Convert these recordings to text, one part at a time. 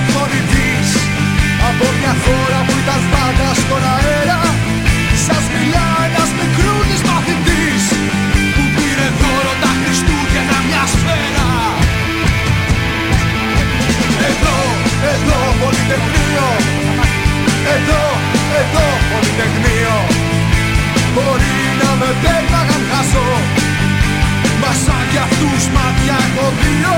εκφωνητής Από μια χώρα που ήταν πάντα στον αέρα Σας μιλά ένας μικρούλης μαθητής Που πήρε δώρο τα Χριστούγεννα μια σφαίρα. Εδώ, εδώ πολυτεχνείο. Εδώ, εδώ πολυτεχνείο. Μπορεί να με πέταγαν χάσω Μα σαν κι αυτούς μάτια έχω δύο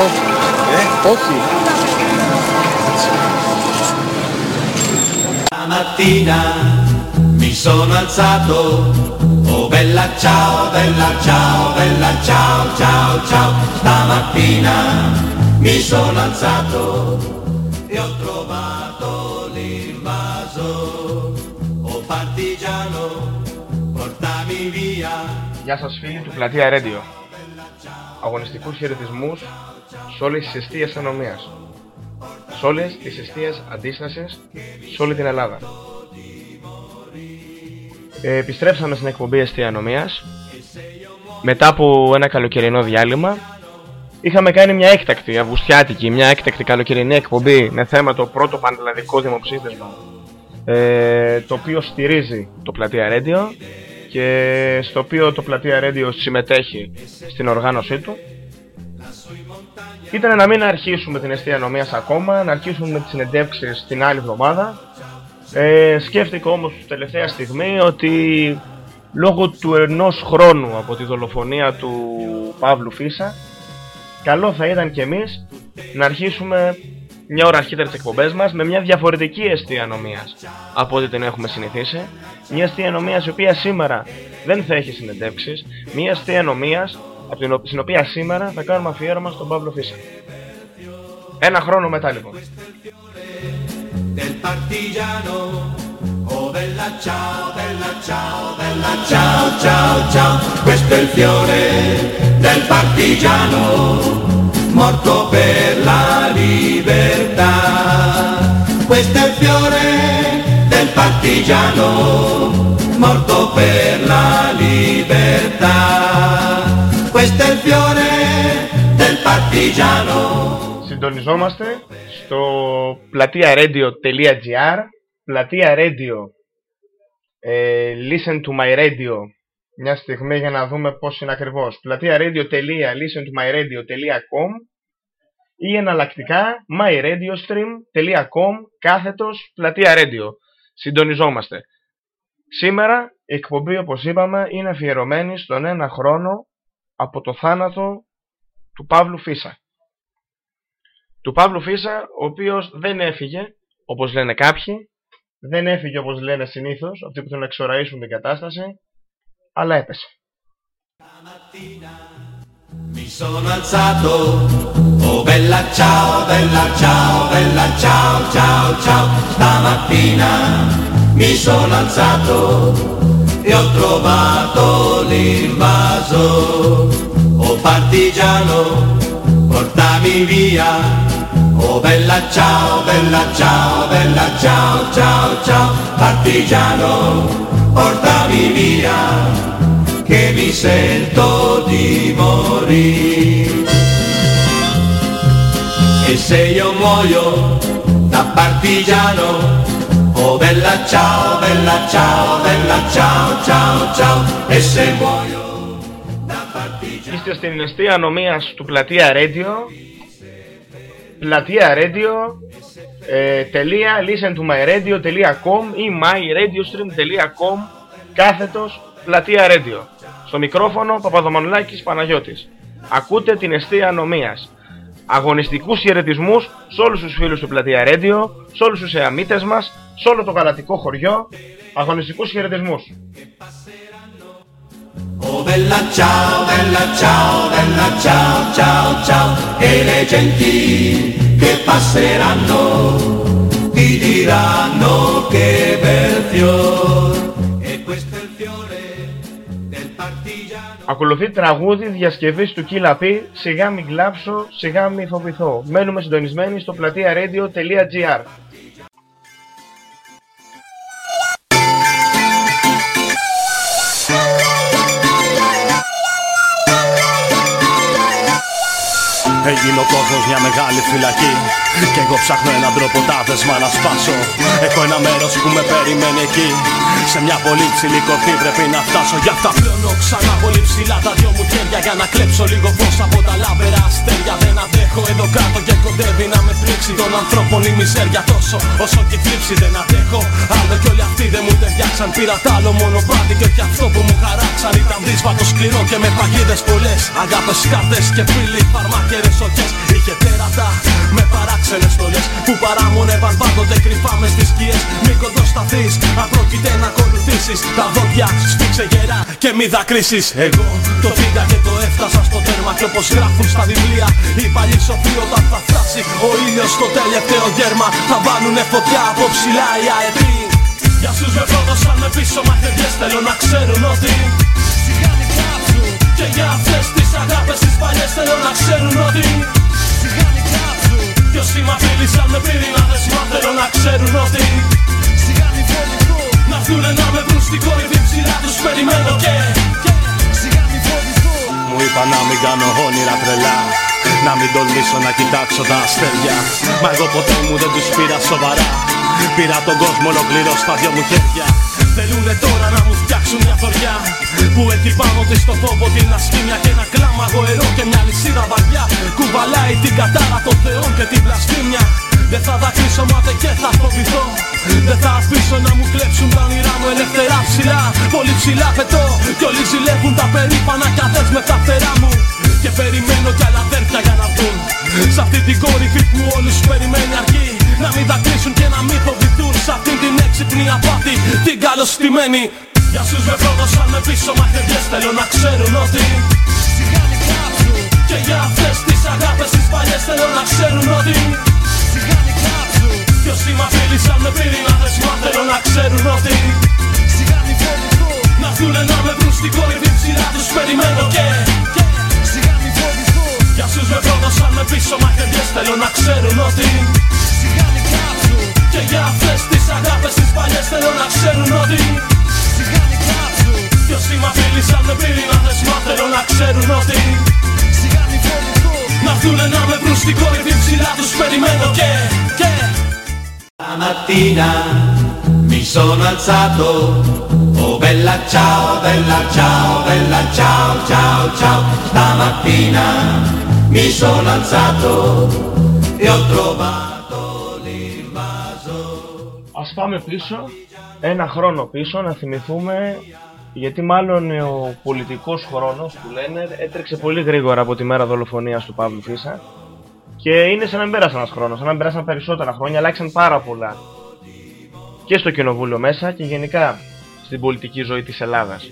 Ε. Όχι. Ε; Μη ο τσάο, μπέλα τσάο, μπέλα τσάο, τσάο, τσάο. Στα μη σον αλτσάτο, ο τροβάτο λιμπάζο, ο παρτιζάνο, πορτάμι βία. Γεια σας φίλοι του Πλατεία Ρέντιο. Αγωνιστικούς χαιρετισμούς σε όλες τις αιστείες ανομίας. Σε όλες τις αιστείες αντίστασης σε όλη την Ελλάδα. Ε, επιστρέψαμε στην εκπομπή Αιστεία Ανομίας. Μετά από ένα καλοκαιρινό διάλειμμα είχαμε κάνει μια έκτακτη, αυγουστιάτικη, μια έκτακτη καλοκαιρινή εκπομπή με θέμα το πρώτο πανελλαδικό δημοψήφισμα ε, το οποίο στηρίζει το Πλατεία Radio και στο οποίο το Πλατεία Radio συμμετέχει στην οργάνωσή του ήταν να μην αρχίσουμε την αιστεία νομίας ακόμα, να αρχίσουμε με τις συνεντεύξεις την άλλη εβδομάδα. Ε, σκέφτηκα όμως τελευταία στιγμή ότι λόγω του ενός χρόνου από τη δολοφονία του Παύλου Φίσα καλό θα ήταν και εμείς να αρχίσουμε μια ώρα αρχίτερα τις εκπομπές μας με μια διαφορετική αιστεία νομίας από ό,τι την έχουμε συνηθίσει. Μια αιστεία νομίας η οποία σήμερα δεν θα έχει συνεντεύξεις. Μια αιστεία νομίας από την, ο- στην οποία σήμερα θα κάνουμε αφιέρωμα στον Παύλο Φίσα. Ένα χρόνο μετά λοιπόν. del partigiano. Oh bella ciao, bella ciao, bella ciao, ciao, ciao. Questo è il fiore del partigiano, morto per la libertà. Questo è il fiore del partigiano, morto per la libertà. Questo è il fiore del partigiano. Συντονιζόμαστε στο πλατεία-radio.gr πλατεία radio ε, listen to my radio μια στιγμή για να δούμε πως είναι ακριβώς. πλατεία radio.listentomyradio.com ή εναλλακτικά myradiostream.com κάθετος πλατεία radio συντονιζόμαστε. Σήμερα η εκπομπή όπως είπαμε είναι αφιερωμένη στον ένα χρόνο από το θάνατο του Παύλου Φίσα του Παύλου Φίσα, ο οποίος δεν έφυγε, όπως λένε κάποιοι, δεν έφυγε όπως λένε συνήθως, αυτοί που θέλουν να εξοραίσουν την κατάσταση, αλλά έπεσε. Mi sono alzato, oh bella ciao, bella ciao, bella ciao, ciao, ciao. Stamattina mi sono alzato e ho trovato l'invaso. Oh partigiano, portami via. Oh bella ciao, bella ciao, bella ciao, ciao, ciao. Partigiano, portami via che mi sento di morire. E se io muoio da partigiano, oh bella ciao, bella ciao, bella ciao, ciao, ciao. E se muoio da partigiano. Είστε στην εστία ανομίας του Πλατεία Radio Πλατεία Radio ε, τελεία, listen to my radio.com ή myradiostream.com κάθετος Πλατεία Radio Στο μικρόφωνο Παπαδομανουλάκης Παναγιώτης Ακούτε την εστία ανομίας Αγωνιστικούς χαιρετισμούς σε όλους τους φίλους του Πλατεία Radio Σε όλους τους εαμίτες μας Σε όλο το γαλατικό χωριό Αγωνιστικούς χαιρετισμούς Oh bella ciao, bella ciao, bella ciao, ciao, ciao. E le genti che passeranno ti diranno che bel fior. Ακολουθεί τραγούδι διασκευής του Killa P. Σιγά μην κλάψω, σιγά μην φοβηθώ. Μένουμε συντονισμένοι στο πλατεία radio.gr Έγινε ο κόσμος μια μεγάλη φυλακή. Κι εγώ ψάχνω έναν τρόπο τα δεσμά να σπάσω. Έχω ένα μέρος που με περιμένει εκεί. Σε μια πολύ ψηλή κορφή πρέπει να φτάσω. Γι' αυτά πλώνω ξανά πολύ ψηλά τα δυο μου χέρια Για να κλέψω λίγο φως από τα λάβερα αστέρια. Δεν αντέχω εδώ κάτω και κοντεύει να με πλήξει Των ανθρώπων η μιζέρια τόσο όσο και η θλίψη Δεν αντέχω. Άλλο κι όλοι αυτοί δεν μου ταιριάξαν. Πήρα τ' άλλο μονοπάτι και όχι αυτό που μου χαράξαν. Ήταν δύσβατο σκληρό και με παγίδες πολλές. Αγάπες, κάρτες και φίλοι, φαρμάκερες οχές Είχε τέρατα με παράξενες στολές Που παράμονευαν πάντοτε κρυφά μες στις σκιές. Μη κοντοσταθείς, αν πρόκειται να ακολουθήσεις. Τα δόντια σφίξε γερά και μη δακρύσεις. Εγώ το πήγα και το έφτασα στο τέρμα Και όπως γράφουν στα βιβλία οι παλιοί σοφοί όταν θα φτάσει Ο ήλιος στο τελευταίο γέρμα Θα βάλουνε φωτιά από ψηλά οι αετοί. Για σους με πρόδωσαν με πίσω μαχαιριές Θέλω να ξέρουν ότι Σιγά μην κάψουν Και για αυτές τις αγάπες τις παλιές Θέλω να ξέρουν ότι Σιγά μην κάψουν Κι όσοι μ' απειλήσαν με πυρηνάδες Μα θέλω να ξέρουν ότι Σιγά μην φοβηθώ Να έρθουνε να με βρουν στην κορυφή ψηλά Τους περιμένω και Σιγά μην φοβηθώ Μου. Είπα να μην κάνω όνειρα τρελά να μην τολμήσω να κοιτάξω τα αστέρια. Μα εγώ ποτέ μου δεν τους πήρα σοβαρά. Πήρα τον κόσμο ολοκληρώ στα δυο μου χέρια. Θέλουνε τώρα να μου φτιάξουν μια θωριά Που έχει πάνω της το φόβο την ασκήμια Και ένα κλάμα γοερό και μια λυσίδα βαριά. Κουβαλάει την κατάρα των θεών και την βλασφήμια δεν θα δακρύσω μα δεν και θα φοβηθώ. Δεν θα αφήσω να μου κλέψουν τα όνειρά μου ελευθερά ψηλά. Πολύ ψηλά πετώ Κι όλοι ζηλεύουν τα περήφανα κι αδές με τα φτερά μου. Και περιμένω κι άλλα αδέρφια για να βγουν. Σ' αυτή την κορυφή που όλους περιμένει αρκεί. Να μην δακρύσουν και να μην φοβηθούν. Σ' αυτή την έξυπνη απάτη την καλωστημένη Για σους με πρόδωσαν με πίσω μαχαιριές Θέλω να ξέρουν ότι Σιγά μην κάψουν Και για αυτές τις αγάπες τις παλιές Θέλω να ξέρουν ότι Σιγά μην κάψουν Κι όσοι μ' απειλήσαν με πυρηνάδες Μα θέλω να ξέρουν ότι Σιγά μην φοβηθώ Να έρθουνε να με βρουν στην κορυφή ψηλά Τους περιμένω και Σιγά μην φοβηθώ Για σους με πρόδωσαν με πίσω μαχαιριές Θέλω να ξέρουν ότι Σιγά μην κάψουν Και για αυτές τις αγάπες τις παλιές Θέλω να ξέρουν ότι όσοι μ' απειλήσαν με πυρηνάδες Μα θέλω να ξέρουν ότι Σιγά μην φοβηθώ Να έρθουνε να με βρουν στην κορυφή ψηλά Τους περιμένω και, και Stamattina mi sono alzato, oh bella ciao, bella ciao, bella ciao, ciao, ciao. Stamattina mi sono alzato e ho trovato l'invaso. Ας πάμε πίσω, ένα χρόνο πίσω, να θυμηθούμε γιατί μάλλον ο πολιτικός χρόνος που λένε έτρεξε πολύ γρήγορα από τη μέρα δολοφονίας του Παύλου Φίσα και είναι σαν να μην πέρασε ένας χρόνος, σαν να μην πέρασαν περισσότερα χρόνια, αλλάξαν πάρα πολλά και στο κοινοβούλιο μέσα και γενικά στην πολιτική ζωή της Ελλάδας.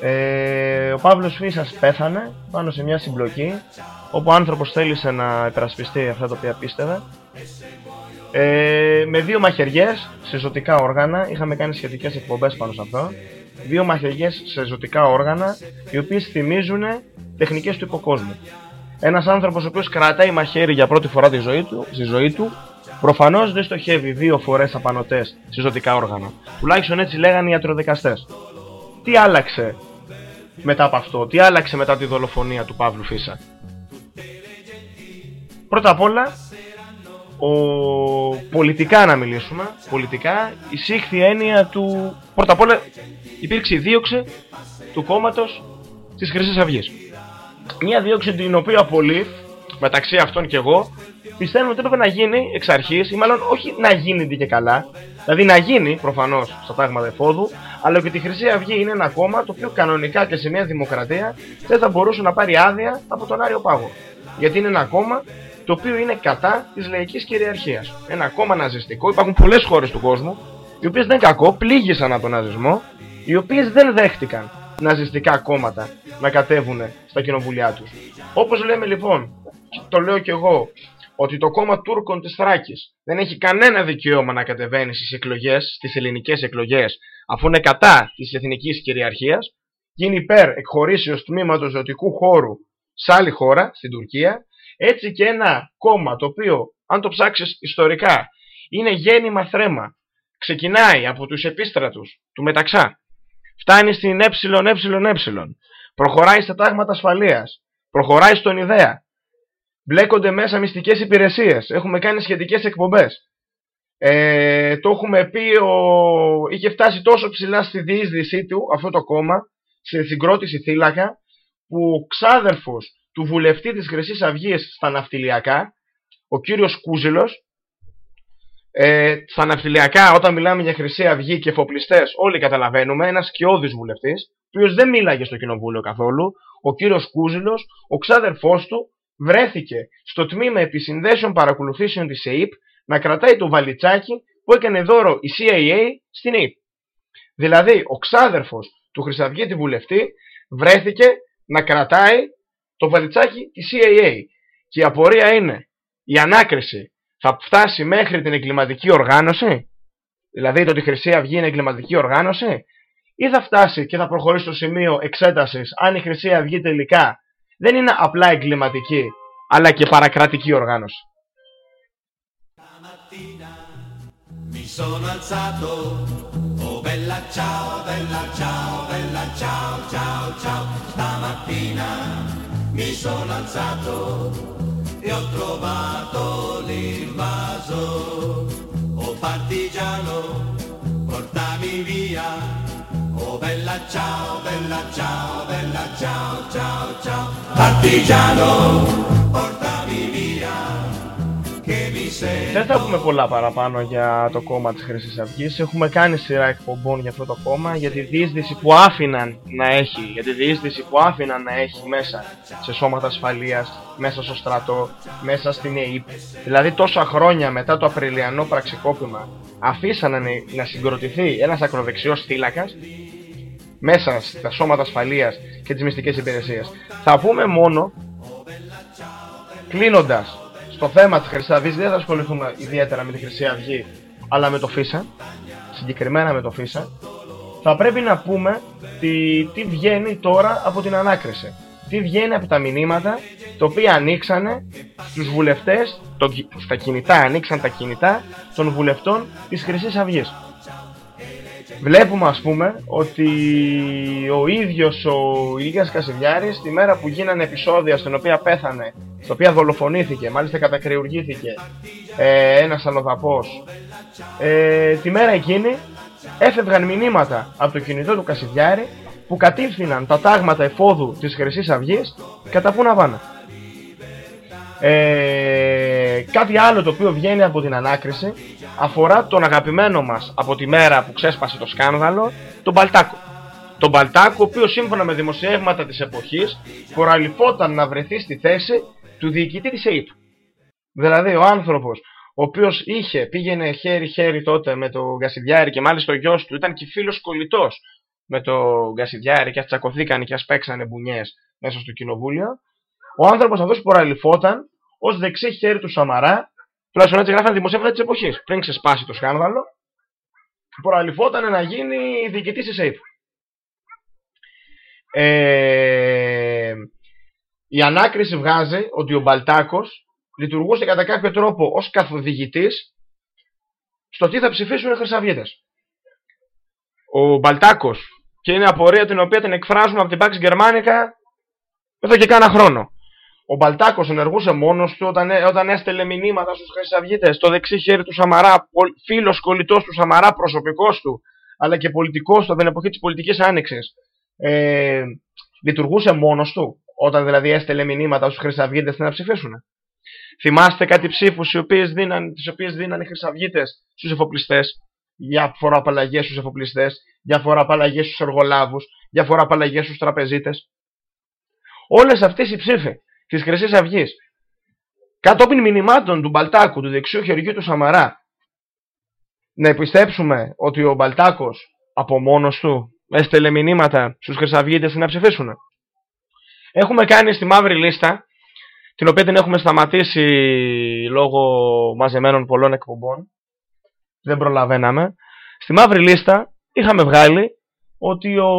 Ε, ο Παύλος Φίσας πέθανε πάνω σε μια συμπλοκή όπου ο άνθρωπος θέλησε να υπερασπιστεί αυτά τα οποία πίστευε ε, με δύο μαχαιριές σε ζωτικά όργανα είχαμε κάνει σχετικές εκπομπές πάνω σε αυτό δύο μαχαιριές σε ζωτικά όργανα οι οποίες θυμίζουν τεχνικές του υποκόσμου ένας άνθρωπος ο οποίος κρατάει μαχαίρι για πρώτη φορά τη ζωή του, στη ζωή του προφανώς δεν στοχεύει δύο φορές απανοτές σε ζωτικά όργανα τουλάχιστον έτσι λέγανε οι ιατροδικαστές τι άλλαξε μετά από αυτό, τι άλλαξε μετά τη δολοφονία του Παύλου Φίσα; Πρώτα απ' όλα, ο... πολιτικά να μιλήσουμε, πολιτικά εισήχθη η έννοια του... Πρώτα απ' όλα υπήρξε η δίωξη του κόμματος της Χρυσής Αυγής. Μια δίωξη την οποία πολλοί, μεταξύ αυτών και εγώ, πιστεύουν ότι έπρεπε να γίνει εξ αρχής, ή μάλλον όχι να γίνει και καλά, δηλαδή να γίνει προφανώς στα τάγματα εφόδου, αλλά και η Χρυσή Αυγή είναι ένα κόμμα το οποίο κανονικά και σε μια δημοκρατία δεν θα μπορούσε να πάρει άδεια από τον Άριο Πάγο. Γιατί είναι ένα κόμμα το οποίο είναι κατά της λαϊκής κυριαρχίας. Ένα κόμμα ναζιστικό. Υπάρχουν πολλές χώρες του κόσμου οι οποίες δεν κακό, πλήγησαν από τον ναζισμό, οι οποίες δεν δέχτηκαν ναζιστικά κόμματα να κατέβουν στα κοινοβουλιά τους. Όπως λέμε λοιπόν, το λέω κι εγώ, ότι το κόμμα Τούρκων της Θράκης δεν έχει κανένα δικαίωμα να κατεβαίνει στις εκλογές, στις ελληνικές εκλογές, αφού είναι κατά της εθνικής κυριαρχίας, γίνει υπέρ εκχωρήσεως τμήματος ζωτικού χώρου σε άλλη χώρα, στην Τουρκία, έτσι και ένα κόμμα το οποίο, αν το ψάξεις ιστορικά, είναι γέννημα θρέμα, ξεκινάει από τους επίστρατους του Μεταξά, φτάνει στην ΕΕ, προχωράει στα τάγματα ασφαλείας, προχωράει στον Ιδέα, μπλέκονται μέσα μυστικές υπηρεσίες. Έχουμε κάνει σχετικές εκπομπές. Ε, το έχουμε πει, ο... είχε φτάσει τόσο ψηλά στη διείσδυσή του αυτό το κόμμα, σε συγκρότηση θύλακα, που ο ξάδερφος του βουλευτή της Χρυσής Αυγής στα ναυτιλιακά, ο κύριος Κούζελος, ε, στα ναυτιλιακά όταν μιλάμε για Χρυσή Αυγή και εφοπλιστές όλοι καταλαβαίνουμε, ένας σκιώδης βουλευτής, ο οποίος δεν μίλαγε στο κοινοβούλιο καθόλου, ο κύριος Κούζελος, ο ξάδερφός του, βρέθηκε στο τμήμα επισυνδέσεων παρακολουθήσεων της ΕΕΠ να κρατάει το βαλιτσάκι που έκανε δώρο η CIA στην ΕΕΠ. Δηλαδή, ο ξάδερφος του Χρυσαυγίτη βουλευτή βρέθηκε να κρατάει το βαλιτσάκι της CIA. Και η απορία είναι, η ανάκριση θα φτάσει μέχρι την εγκληματική οργάνωση, δηλαδή το ότι η Χρυσή Αυγή είναι εγκληματική οργάνωση, ή θα φτάσει και θα προχωρήσει στο σημείο εξέτασης αν η Χρυσή Αυγή τελικά δεν είναι απλά εγκληματική, αλλά και παρακρατική οργάνωση; Mi sono alzato, oh bella ciao, bella ciao, bella ciao, ciao, ciao. Stamattina mi sono alzato e ho trovato l'invaso. Oh partigiano, portami via Oh bella ciao, bella ciao, bella ciao, ciao, ciao Partigiano, portami Δεν θα πούμε πολλά παραπάνω για το κόμμα της Χρυσής Αυγής. Έχουμε κάνει σειρά εκπομπών για αυτό το κόμμα, για τη διείσδυση που άφηναν να έχει, για τη διείσδυση που άφηναν να έχει μέσα σε σώματα ασφαλείας, μέσα στο στρατό, μέσα στην ΕΕΠ. Δηλαδή τόσα χρόνια μετά το Απριλιανό πραξικόπημα αφήσανε να συγκροτηθεί ένας ακροδεξιός θύλακας μέσα στα σώματα ασφαλείας και τις μυστικές υπηρεσίες. Θα πούμε μόνο, κλείνοντας στο θέμα της Χρυσής Αυγής, δεν θα ασχοληθούμε ιδιαίτερα με τη Χρυσή Αυγή, αλλά με το ΦΙΣΑ, συγκεκριμένα με το ΦΙΣΑ, θα πρέπει να πούμε τι, τι βγαίνει τώρα από την ανάκριση. Τι βγαίνει από τα μηνύματα τα οποία ανοίξανε στους βουλευτές, το, στα κινητά, ανοίξαν τα κινητά των βουλευτών της Χρυσής Αυγής βλέπουμε ας πούμε ότι ο ίδιος ο Ηλίας Κασιδιάρης τη μέρα που γίνανε επεισόδια στην οποία πέθανε, στην οποία δολοφονήθηκε, μάλιστα κατακριουργήθηκε ε, ένας αλλοδαπός ε, τη μέρα εκείνη έφευγαν μηνύματα από το κινητό του Κασιδιάρη που κατήφθηναν τα τάγματα εφόδου της Χρυσής Αυγής κατά πού να πάνε. Ε, κάτι άλλο το οποίο βγαίνει από την ανάκριση αφορά τον αγαπημένο μας από τη μέρα που ξέσπασε το σκάνδαλο, τον Μπαλτάκο. Τον Μπαλτάκο, ο οποίος σύμφωνα με δημοσιεύματα της εποχής κοραλιφόταν να βρεθεί στη θέση του διοικητή της ΑΕΠ. Δηλαδή ο άνθρωπος ο οποίος είχε, πήγαινε χέρι-χέρι τότε με τον Γκασιδιάρη και μάλιστα ο γιος του ήταν και φίλος κολλητός με το Γκασιδιάρη και ας τσακωθήκαν και ας παίξανε μπουνιές μέσα στο κοινοβούλιο. Ο άνθρωπος αυτός παραλυφόταν ως δεξί χέρι του Σαμαρά, τουλάχιστον έτσι γράφανε δημοσίευματα της εποχής, πριν ξεσπάσει το σκάνδαλο, προαλυφόταν να γίνει διοικητής της ΑΕΠ. Ε, η ανάκριση βγάζει ότι ο Μπαλτάκος λειτουργούσε κατά κάποιο τρόπο ως καθοδηγητής στο τι θα ψηφίσουν οι χρυσαυγίτες. Ο Μπαλτάκος και είναι απορία την οποία την εκφράζουμε από την Pax Germanica εδώ και κάνα χρόνο. Ο Μπαλτάκος ενεργούσε μόνος του όταν, όταν έστελε μηνύματα στους χρυσαυγίτες στο δεξί χέρι του Σαμαρά, φίλος κολλητός του Σαμαρά, προσωπικός του, αλλά και πολιτικός του από την εποχή της πολιτικής άνοιξης. Ε, λειτουργούσε μόνος του, όταν δηλαδή έστελε μηνύματα στους χρυσαυγίτες να ψηφίσουν. Θυμάστε κάτι ψήφους τι οποίες δίναν, δίναν οι χρυσαυγίτες στους εφοπλιστές, για φοροαπαλλαγέ στους εφοπλιστές, για φοροαπαλλαγέ στους εργολάβους, για φοροαπαλλαγέ στους τραπεζίτες. Όλες αυτές οι ψήφοι της Χρυσής Αυγής, κατόπιν μηνυμάτων του Μπαλτάκου, του δεξιού χεριού του Σαμαρά, να επιστέψουμε ότι ο Μπαλτάκος από μόνος του έστελε μηνύματα στους χρυσαυγίτες να ψηφίσουν. Έχουμε κάνει στη μαύρη λίστα την οποία την έχουμε σταματήσει λόγω μαζεμένων πολλών εκπομπών. Δεν προλαβαίναμε. Στη μαύρη λίστα είχαμε βγάλει ότι ο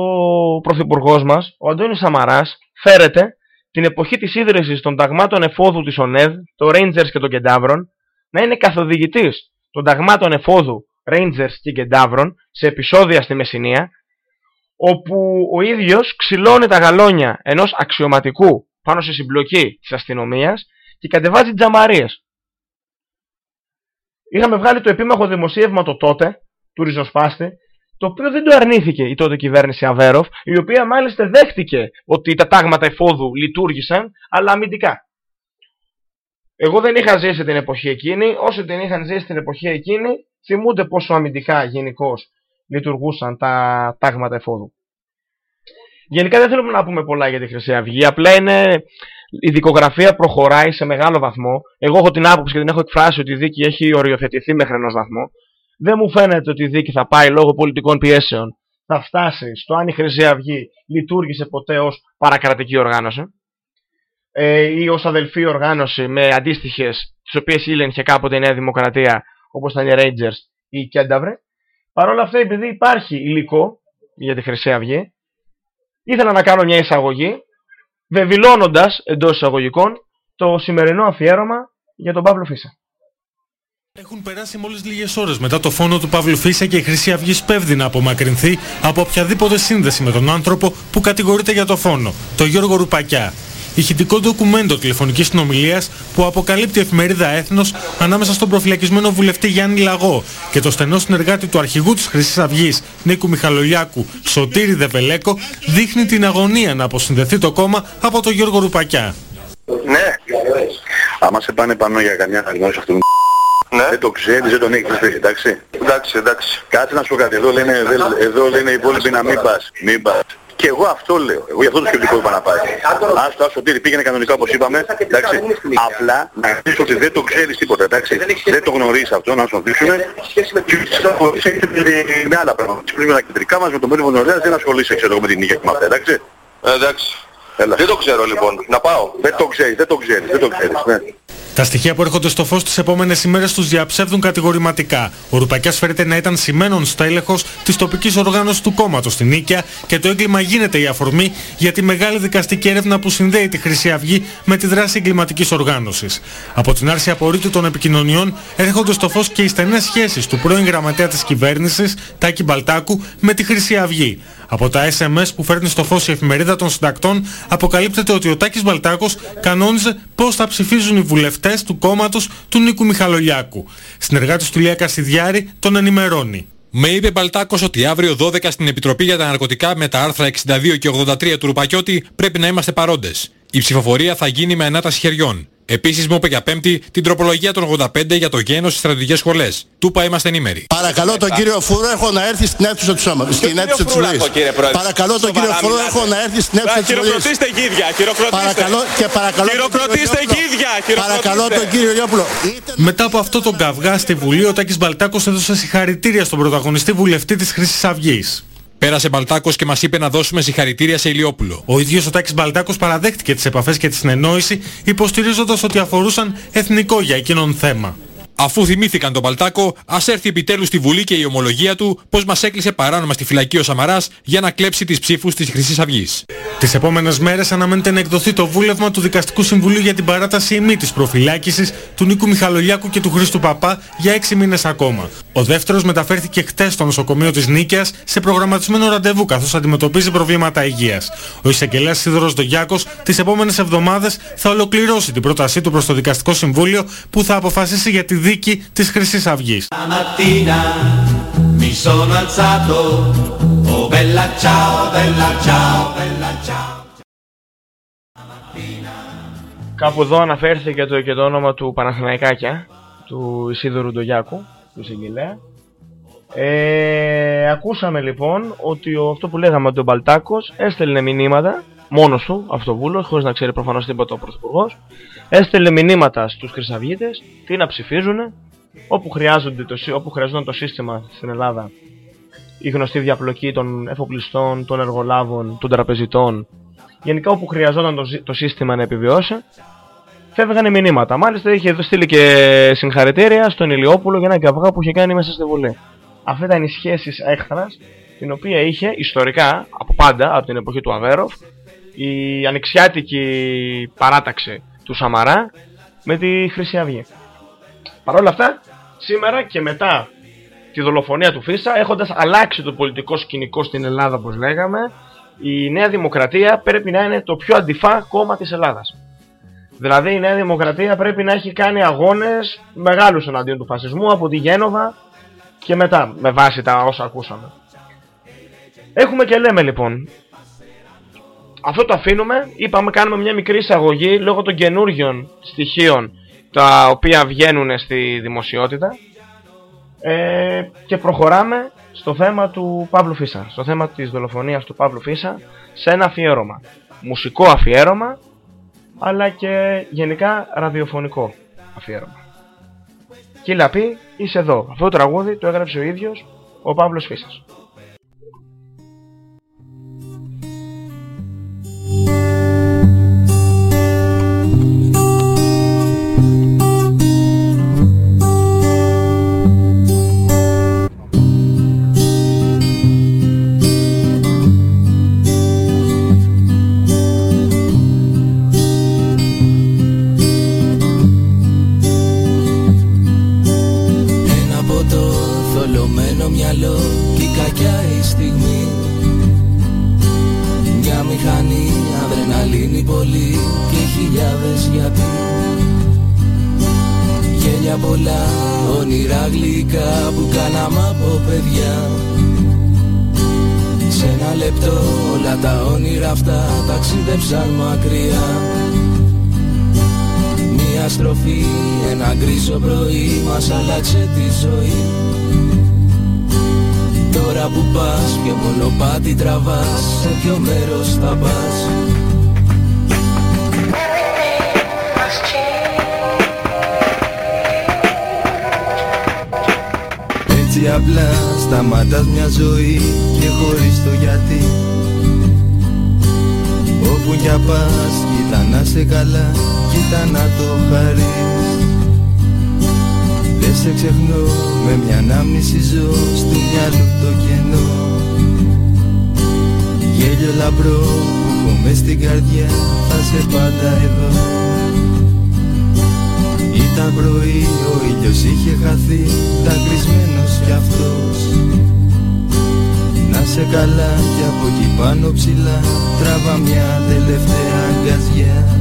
Πρωθυπουργός μας, ο Αντώνης Σαμαράς, φέρεται την εποχή της ίδρυσης των ταγμάτων εφόδου της ΟΝΕΔ, των Rangers και των Κεντάβρων, να είναι καθοδηγητής των ταγμάτων εφόδου Rangers και Κεντάβρων σε επεισόδια στη Μεσσηνία, όπου ο ίδιος ξυλώνει τα γαλόνια ενός αξιωματικού πάνω σε συμπλοκή της αστυνομίας και κατεβάζει τζαμαρίες. Είχαμε βγάλει το επίμαχο δημοσίευμα το τότε, του Ριζοσπάστη, το οποίο δεν το αρνήθηκε η τότε κυβέρνηση Αβέροφ, η οποία μάλιστα δέχτηκε ότι τα τάγματα εφόδου λειτουργήσαν, αλλά αμυντικά. Εγώ δεν είχα ζήσει την εποχή εκείνη, όσοι την είχαν ζήσει την εποχή εκείνη, θυμούνται πόσο αμυντικά γενικώς λειτουργούσαν τα τάγματα εφόδου. Γενικά δεν θέλουμε να πούμε πολλά για τη Χρυσή Αυγή. Απλά είναι. Η δικογραφία προχωράει σε μεγάλο βαθμό. Εγώ έχω την άποψη και την έχω εκφράσει ότι η δίκη έχει οριοθετηθεί μέχρι ενός βαθμό. Δεν μου φαίνεται ότι η δίκη θα πάει λόγω πολιτικών πιέσεων. Θα φτάσει στο αν η Χρυσή Αυγή λειτουργήσε ποτέ ως παρακρατική οργάνωση ε, ή ως αδελφή οργάνωση με αντίστοιχες, τις οποίες ήλεγχε κάποτε η Νέα Δημοκρατία, όπως ήταν οι Rangers ή οι Κένταβρε. Παρ' όλα αυτά, επειδή υπάρχει υλικό για τη Χρυσή Αυγή, ήθελα να κάνω μια εισαγωγή, βεβηλώνοντας εντός εισαγωγικών το σημερινό αφιέρωμα για τον Παύλο Φίσα. Έχουν περάσει μόλις λίγες ώρες μετά το φόνο του Παύλου Φίσα και η Χρυσή Αυγή σπέβδει να απομακρυνθεί από οποιαδήποτε σύνδεση με τον άνθρωπο που κατηγορείται για το φόνο, τον Γιώργο Ρουπακιά ηχητικό ντοκουμέντο τηλεφωνικής συνομιλίας που αποκαλύπτει η εφημερίδα Έθνος ανάμεσα στον προφυλακισμένο βουλευτή Γιάννη Λαγό και το στενό συνεργάτη του αρχηγού της Χρυσής Αυγής Νίκου Μιχαλολιάκου Σωτήρη Δεβελέκο δείχνει την αγωνία να αποσυνδεθεί το κόμμα από τον Γιώργο Ρουπακιά. Ναι. Άμα σε πάνε πάνω για καμιά αναγνώριση αυτού ναι. Δεν το ξέρεις, δεν τον έχεις δει, εντάξει. Εντάξει, εντάξει. Κάτσε να σου πω κάτι, εδώ λένε, εδώ λένε οι υπόλοιποι να μην πας. Μην πας. Και εγώ αυτό λέω. Εγώ για αυτό το σκεπτικό είπα να πάει. Άστο, άστο, ότι πήγαινε κανονικά όπως είπαμε. Εντάξει. Απλά να πεις ότι δεν το ξέρεις τίποτα. Εντάξει. Δεν το γνωρίζεις αυτό, να σου δείξουμε. Και θα με άλλα πράγματα. Πρέπει με τα κεντρικά μας, με το μέλλον της δεν ασχολείσαι, ξέρω με την υγεία και με αυτά. Εντάξει. Εντάξει. Δεν το ξέρω λοιπόν. Να πάω. Δεν το ξέρεις, δεν το ξέρεις, δεν το ξέρεις. Ναι. Τα στοιχεία που έρχονται στο φως τις επόμενες ημέρες τους διαψεύδουν κατηγορηματικά. Ο Ρουπακιάς φέρεται να ήταν σημαίνον στέλεχος της τοπικής οργάνωσης του κόμματος στην Νίκαια και το έγκλημα γίνεται η αφορμή για τη μεγάλη δικαστική έρευνα που συνδέει τη Χρυσή Αυγή με τη δράση εγκληματικής οργάνωσης. Από την άρση απορρίτου των επικοινωνιών έρχονται στο φως και οι στενές σχέσεις του πρώην γραμματέα της κυβέρνησης, Τάκη Μπαλτάκου, με τη Χρυσή Αυγή. Από τα SMS που φέρνει στο φως η εφημερίδα των συντακτών αποκαλύπτεται ότι ο Τάκης Μπαλτάκος κανόνιζε πώς θα ψηφίζουν οι βουλευτές του κόμματος του Νίκου Μιχαλολιάκου. Συνεργάτης του Λία Κασιδιάρη τον ενημερώνει. Με είπε Μπαλτάκος ότι αύριο 12 στην Επιτροπή για τα Ναρκωτικά με τα άρθρα 62 και 83 του Ρουπακιώτη πρέπει να είμαστε παρόντες. Η ψηφοφορία θα γίνει με ανάταση χεριών. Επίσης μου είπε για πέμπτη την τροπολογία των 85 για το γένος στις στρατηγικές σχολές. Του είπα είμαστε ενήμεροι. Παρακαλώ τον κύριο Φουρέχο να έρθει στην αίθουσα του σώματος. Στην αίθουσα της Βουλής. Παρακαλώ τον κύριο Φουρέχο να έρθει στην αίθουσα της Βουλής. Χειροκροτήστε γίδια. Παρακαλώ και παρακαλώ Χειροκροτήστε γίδια. Παρακαλώ τον κύριο Λιόπουλο. Μετά από αυτό τον καυγά στη Βουλή, ο Τάκης Μπαλτάκος έδωσε συγχαρητήρια στον πρωταγωνιστή βουλευτή της Χρυσής Αυγής. Πέρασε Μπαλτάκος και μας είπε να δώσουμε συγχαρητήρια σε Ηλιόπουλο. Ο ίδιος ο Τάκης Μπαλτάκος παραδέχτηκε τις επαφές και τη συνεννόηση υποστηρίζοντας ότι αφορούσαν εθνικό για εκείνον θέμα. Αφού θυμήθηκαν τον Παλτάκο, ας έρθει επιτέλους στη Βουλή και η ομολογία του πως μας έκλεισε παράνομα στη φυλακή ο Σαμαράς για να κλέψει τις ψήφους της Χρυσής Αυγής. Τις επόμενες μέρες αναμένεται να εκδοθεί το βούλευμα του Δικαστικού Συμβουλίου για την παράταση ημί της προφυλάκησης του Νίκου Μιχαλολιάκου και του Χρήστου Παπά για 6 μήνες ακόμα. Ο δεύτερος μεταφέρθηκε χτες στο νοσοκομείο της Νίκαιας σε προγραμματισμένο ραντεβού καθώς αντιμετωπίζει προβλήματα υγείας. Ο εισαγγελέας Σίδωρος Δογιάκος τις επόμενες εβδομάδες θα ολοκληρώσει την πρότασή του προς το Δικαστικό Συμβούλιο που θα αποφασίσει για τη δίκη της Χρυσής Αυγής. Κάπου εδώ αναφέρθηκε το, και το όνομα του Παναθηναϊκάκια, του Ισίδωρου Ντογιάκου, του εισαγγελέα. Ε, ακούσαμε λοιπόν ότι ο, αυτό που λέγαμε ότι ο Μπαλτάκος έστελνε μηνύματα μόνος του, αυτοβούλος, χωρίς να ξέρει προφανώς τίποτα ο Πρωθυπουργός, έστελνε μηνύματα στους Χρυσαυγίτες, τι να ψηφίζουν, όπου, χρειάζονται το, όπου χρειαζόταν το σύστημα στην Ελλάδα, η γνωστή διαπλοκή των εφοπλιστών, των εργολάβων, των τραπεζιτών, γενικά όπου χρειαζόταν το, το σύστημα να επιβιώσει, φεύγανε μηνύματα. Μάλιστα είχε στείλει και συγχαρητήρια στον Ηλιόπουλο για ένα καυγά που είχε κάνει μέσα στη Βουλή. Αυτά ήταν οι σχέσεις έχθρας, την οποία είχε ιστορικά, από πάντα, από την εποχή του Αβέροφ, η ανοιξιάτικη παράταξη του Σαμαρά με τη Χρυσή Αυγή. Παρ' όλα αυτά, σήμερα και μετά τη δολοφονία του Φίσα, έχοντας αλλάξει το πολιτικό σκηνικό στην Ελλάδα, όπως λέγαμε, η Νέα Δημοκρατία πρέπει να είναι το πιο αντιφά κόμμα της Ελλάδας. Δηλαδή η Νέα Δημοκρατία πρέπει να έχει κάνει αγώνες μεγάλους εναντίον του φασισμού από τη Γένοβα και μετά, με βάση τα όσα ακούσαμε. Έχουμε και λέμε λοιπόν, αυτό το αφήνουμε, είπαμε κάνουμε μια μικρή εισαγωγή λόγω των καινούργιων στοιχείων τα οποία βγαίνουν στη δημοσιότητα ε, και προχωράμε στο θέμα του Παύλου Φίσα, στο θέμα της δολοφονίας του Παύλου Φίσα σε ένα αφιέρωμα, μουσικό αφιέρωμα αλλά και γενικά ραδιοφωνικό αφιέρωμα. Κύλα πει, είσαι εδώ. Αυτό το τραγούδι το έγραψε ο ίδιος ο Παύλος Φίσας. ποιο μέρος θα πας. Έτσι απλά σταματάς μια ζωή και χωρίς το γιατί. Όπου για πας, κοίτα να σε καλά, κοίτα να το χαρείς. Δεν σε ξεχνώ με μια ανάμνηση ζω στο μυαλό το κενό λαμπρό που έχω στην καρδιά θα σε πάντα εδώ. Ήταν πρωί, ο ήλιος είχε χαθεί, δακρυσμένος κι αυτός. Να σε καλά κι από εκεί πάνω ψηλά, τράβα μια τελευταία αγκαζιά.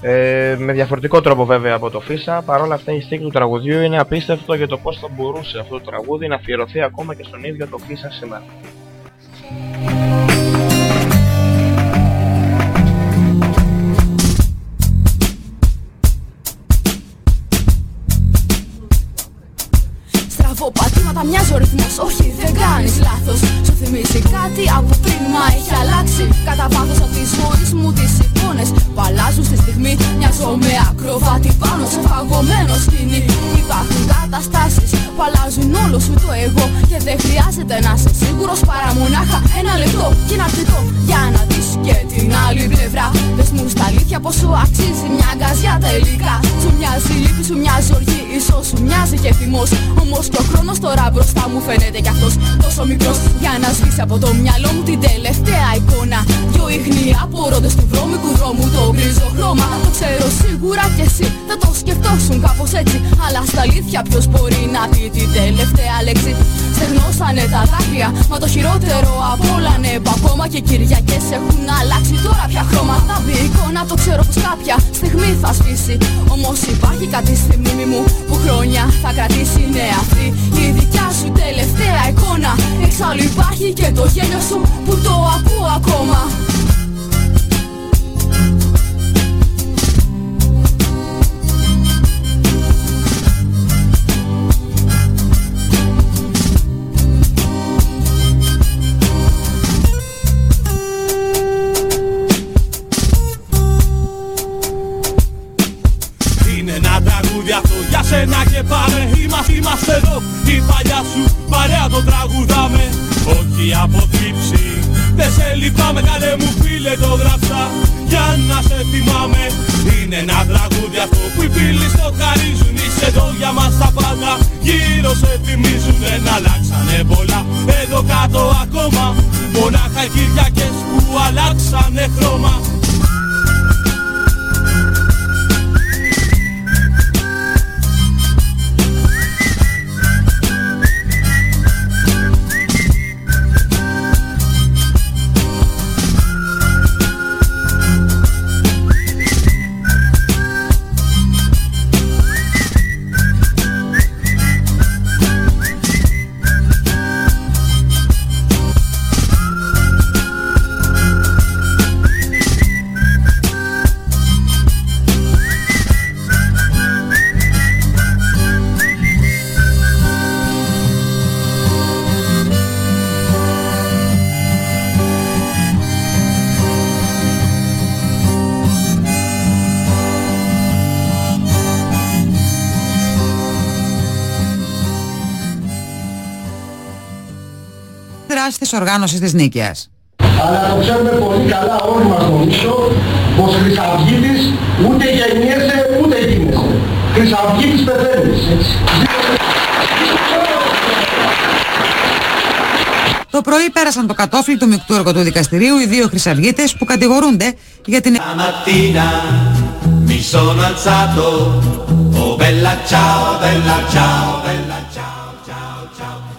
Ε, με διαφορετικό τρόπο βέβαια από το Φίσα, παρόλα αυτά η στίχη του τραγουδιού είναι απίστευτο για το πώς θα μπορούσε αυτό το τραγούδι να αφιερωθεί ακόμα και στον ίδιο το Φίσα σήμερα. Πατήματα μοιάζει ο ρυθμός Όχι δεν κάνεις λάθος. Σου θυμίζει κάτι από πριν μα έχει αλλάξει. Κατά βάθος από τις ζωής μου τις εικόνες Που αλλάζουν στη στιγμή. Μοιάζω με ακροβάτη πάνω σε φαγωμένο σκηνή Υπάρχουν καταστάσεις που αλλάζουν όλο σου το εγώ. Και δεν χρειάζεται να είσαι σίγουρος παρά μονάχα ένα λεπτό. Και να αρκετό για να δεις και την άλλη πλευρά. Πες μου στα αλήθεια πόσο αξίζει μια γκαζιά τελικά. Σου μοιάζει λύπη, σου μοιάζει οργή, ίσως σου μοιάζει και θυμός. Όμως και ο χρόνος τώρα μπροστά μου φαίνεται κι αυτός τόσο μικρός Για να σβήσει από το μυαλό μου την τελευταία εικόνα. Δυο ίχνη απορρόντες του βρώμικου δρόμου το γκρίζο χρώμα Το ξέρω σίγουρα κι εσύ. Θα το σκεφτόσουν κάπως έτσι Αλλά στα αλήθεια ποιος μπορεί να πει την τελευταία λέξη. Στεγνώσανε τα δάκρυα Μα το χειρότερο απ' όλα ναι που ακόμα και Κυριακές έχουν αλλάξει. Τώρα πια χρώμα Θα μπει εικόνα το ξέρω πως κάποια στιγμή θα σβήσει. Όμως υπάρχει κάτι στη μνήμη μου που χρόνια θα κρατήσει. Ναι αυτή η δικιά σου τελευταία εικόνα. Εξάλλου υπάρχει και το γέλιο σου που το ακούω ακόμα Όχι από θλίψη Δεν σε λυπάμαι καλέ μου φίλε το γράψα. Για να σε θυμάμαι. Είναι ένα τραγούδι αυτό που οι φίλοι στο χαρίζουν. Είσαι εδώ για μας τα πάντα. Γύρω σε θυμίζουν Δεν αλλάξανε πολλά. Εδώ κάτω ακόμα Μονάχα οι Κυριακές που αλλάξανε χρώμα της οργάνωσης της Νίκαιας. Αλλά το ξέρουμε πολύ καλά όλοι μας νομίζω πως Χρυσαυγίτης ούτε γεννιέσαι ούτε γίνεσαι. Χρυσαυγίτης πεθαίνεις. Το πρωί πέρασαν το κατόφλι του μεικτού εργοτού δικαστηρίου οι δύο χρυσαυγίτες που κατηγορούνται για την...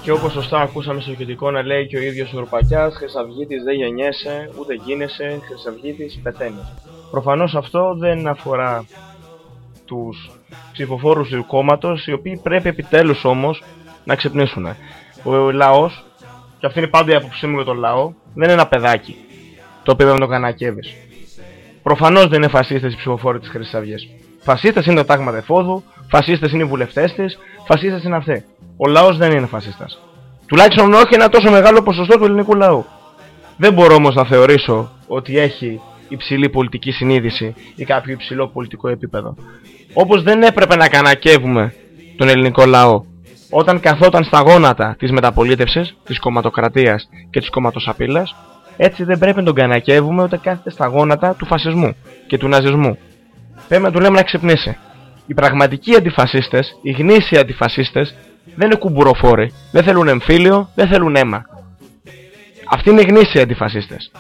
και όπως σωστά ακούσαμε στο ηχητικό να λέει και ο ίδιος ο Ρουπακιάς Χρυσαυγίτης δεν γεννιέσαι, ούτε γίνεσαι, Χρυσαυγίτης πεθαίνεις. Προφανώς αυτό δεν αφορά τους ψηφοφόρους του κόμματος οι οποίοι πρέπει επιτέλους όμως να ξυπνήσουν. Ο λαός, και αυτή είναι πάντα η άποψή μου για τον λαό, δεν είναι ένα παιδάκι το οποίο δεν το κανακεύεις. Προφανώς δεν είναι φασίστες οι ψηφοφόροι της Χρυσής Αυγής. Φασίστες είναι το τάγμα δεφόδου, φασίστες είναι οι βουλευτές της, φασίστες είναι αυτοί. Ο λαός δεν είναι φασίστας. Τουλάχιστον όχι ένα τόσο μεγάλο ποσοστό του ελληνικού λαού. Δεν μπορώ όμως να θεωρήσω ότι έχει υψηλή πολιτική συνείδηση ή κάποιο υψηλό πολιτικό επίπεδο. Όπως δεν έπρεπε να κανακεύουμε τον ελληνικό λαό όταν καθόταν στα γόνατα της μεταπολίτευσης, της κομματοκρατίας και της κομματοσαπίλας, έτσι δεν πρέπει να τον κανακεύουμε όταν κάθεται στα γόνατα του φασισμού και του ναζισμού. Πρέπει να του λέμε να ξυπνήσει. Οι πραγματικοί αντιφασίστες, οι γνήσιοι αντιφασίστες, δεν είναι κουμπουροφόροι. Δεν θέλουν εμφύλιο, δεν θέλουν αίμα. Αυτοί είναι οι γνήσιοι αντιφασίστες.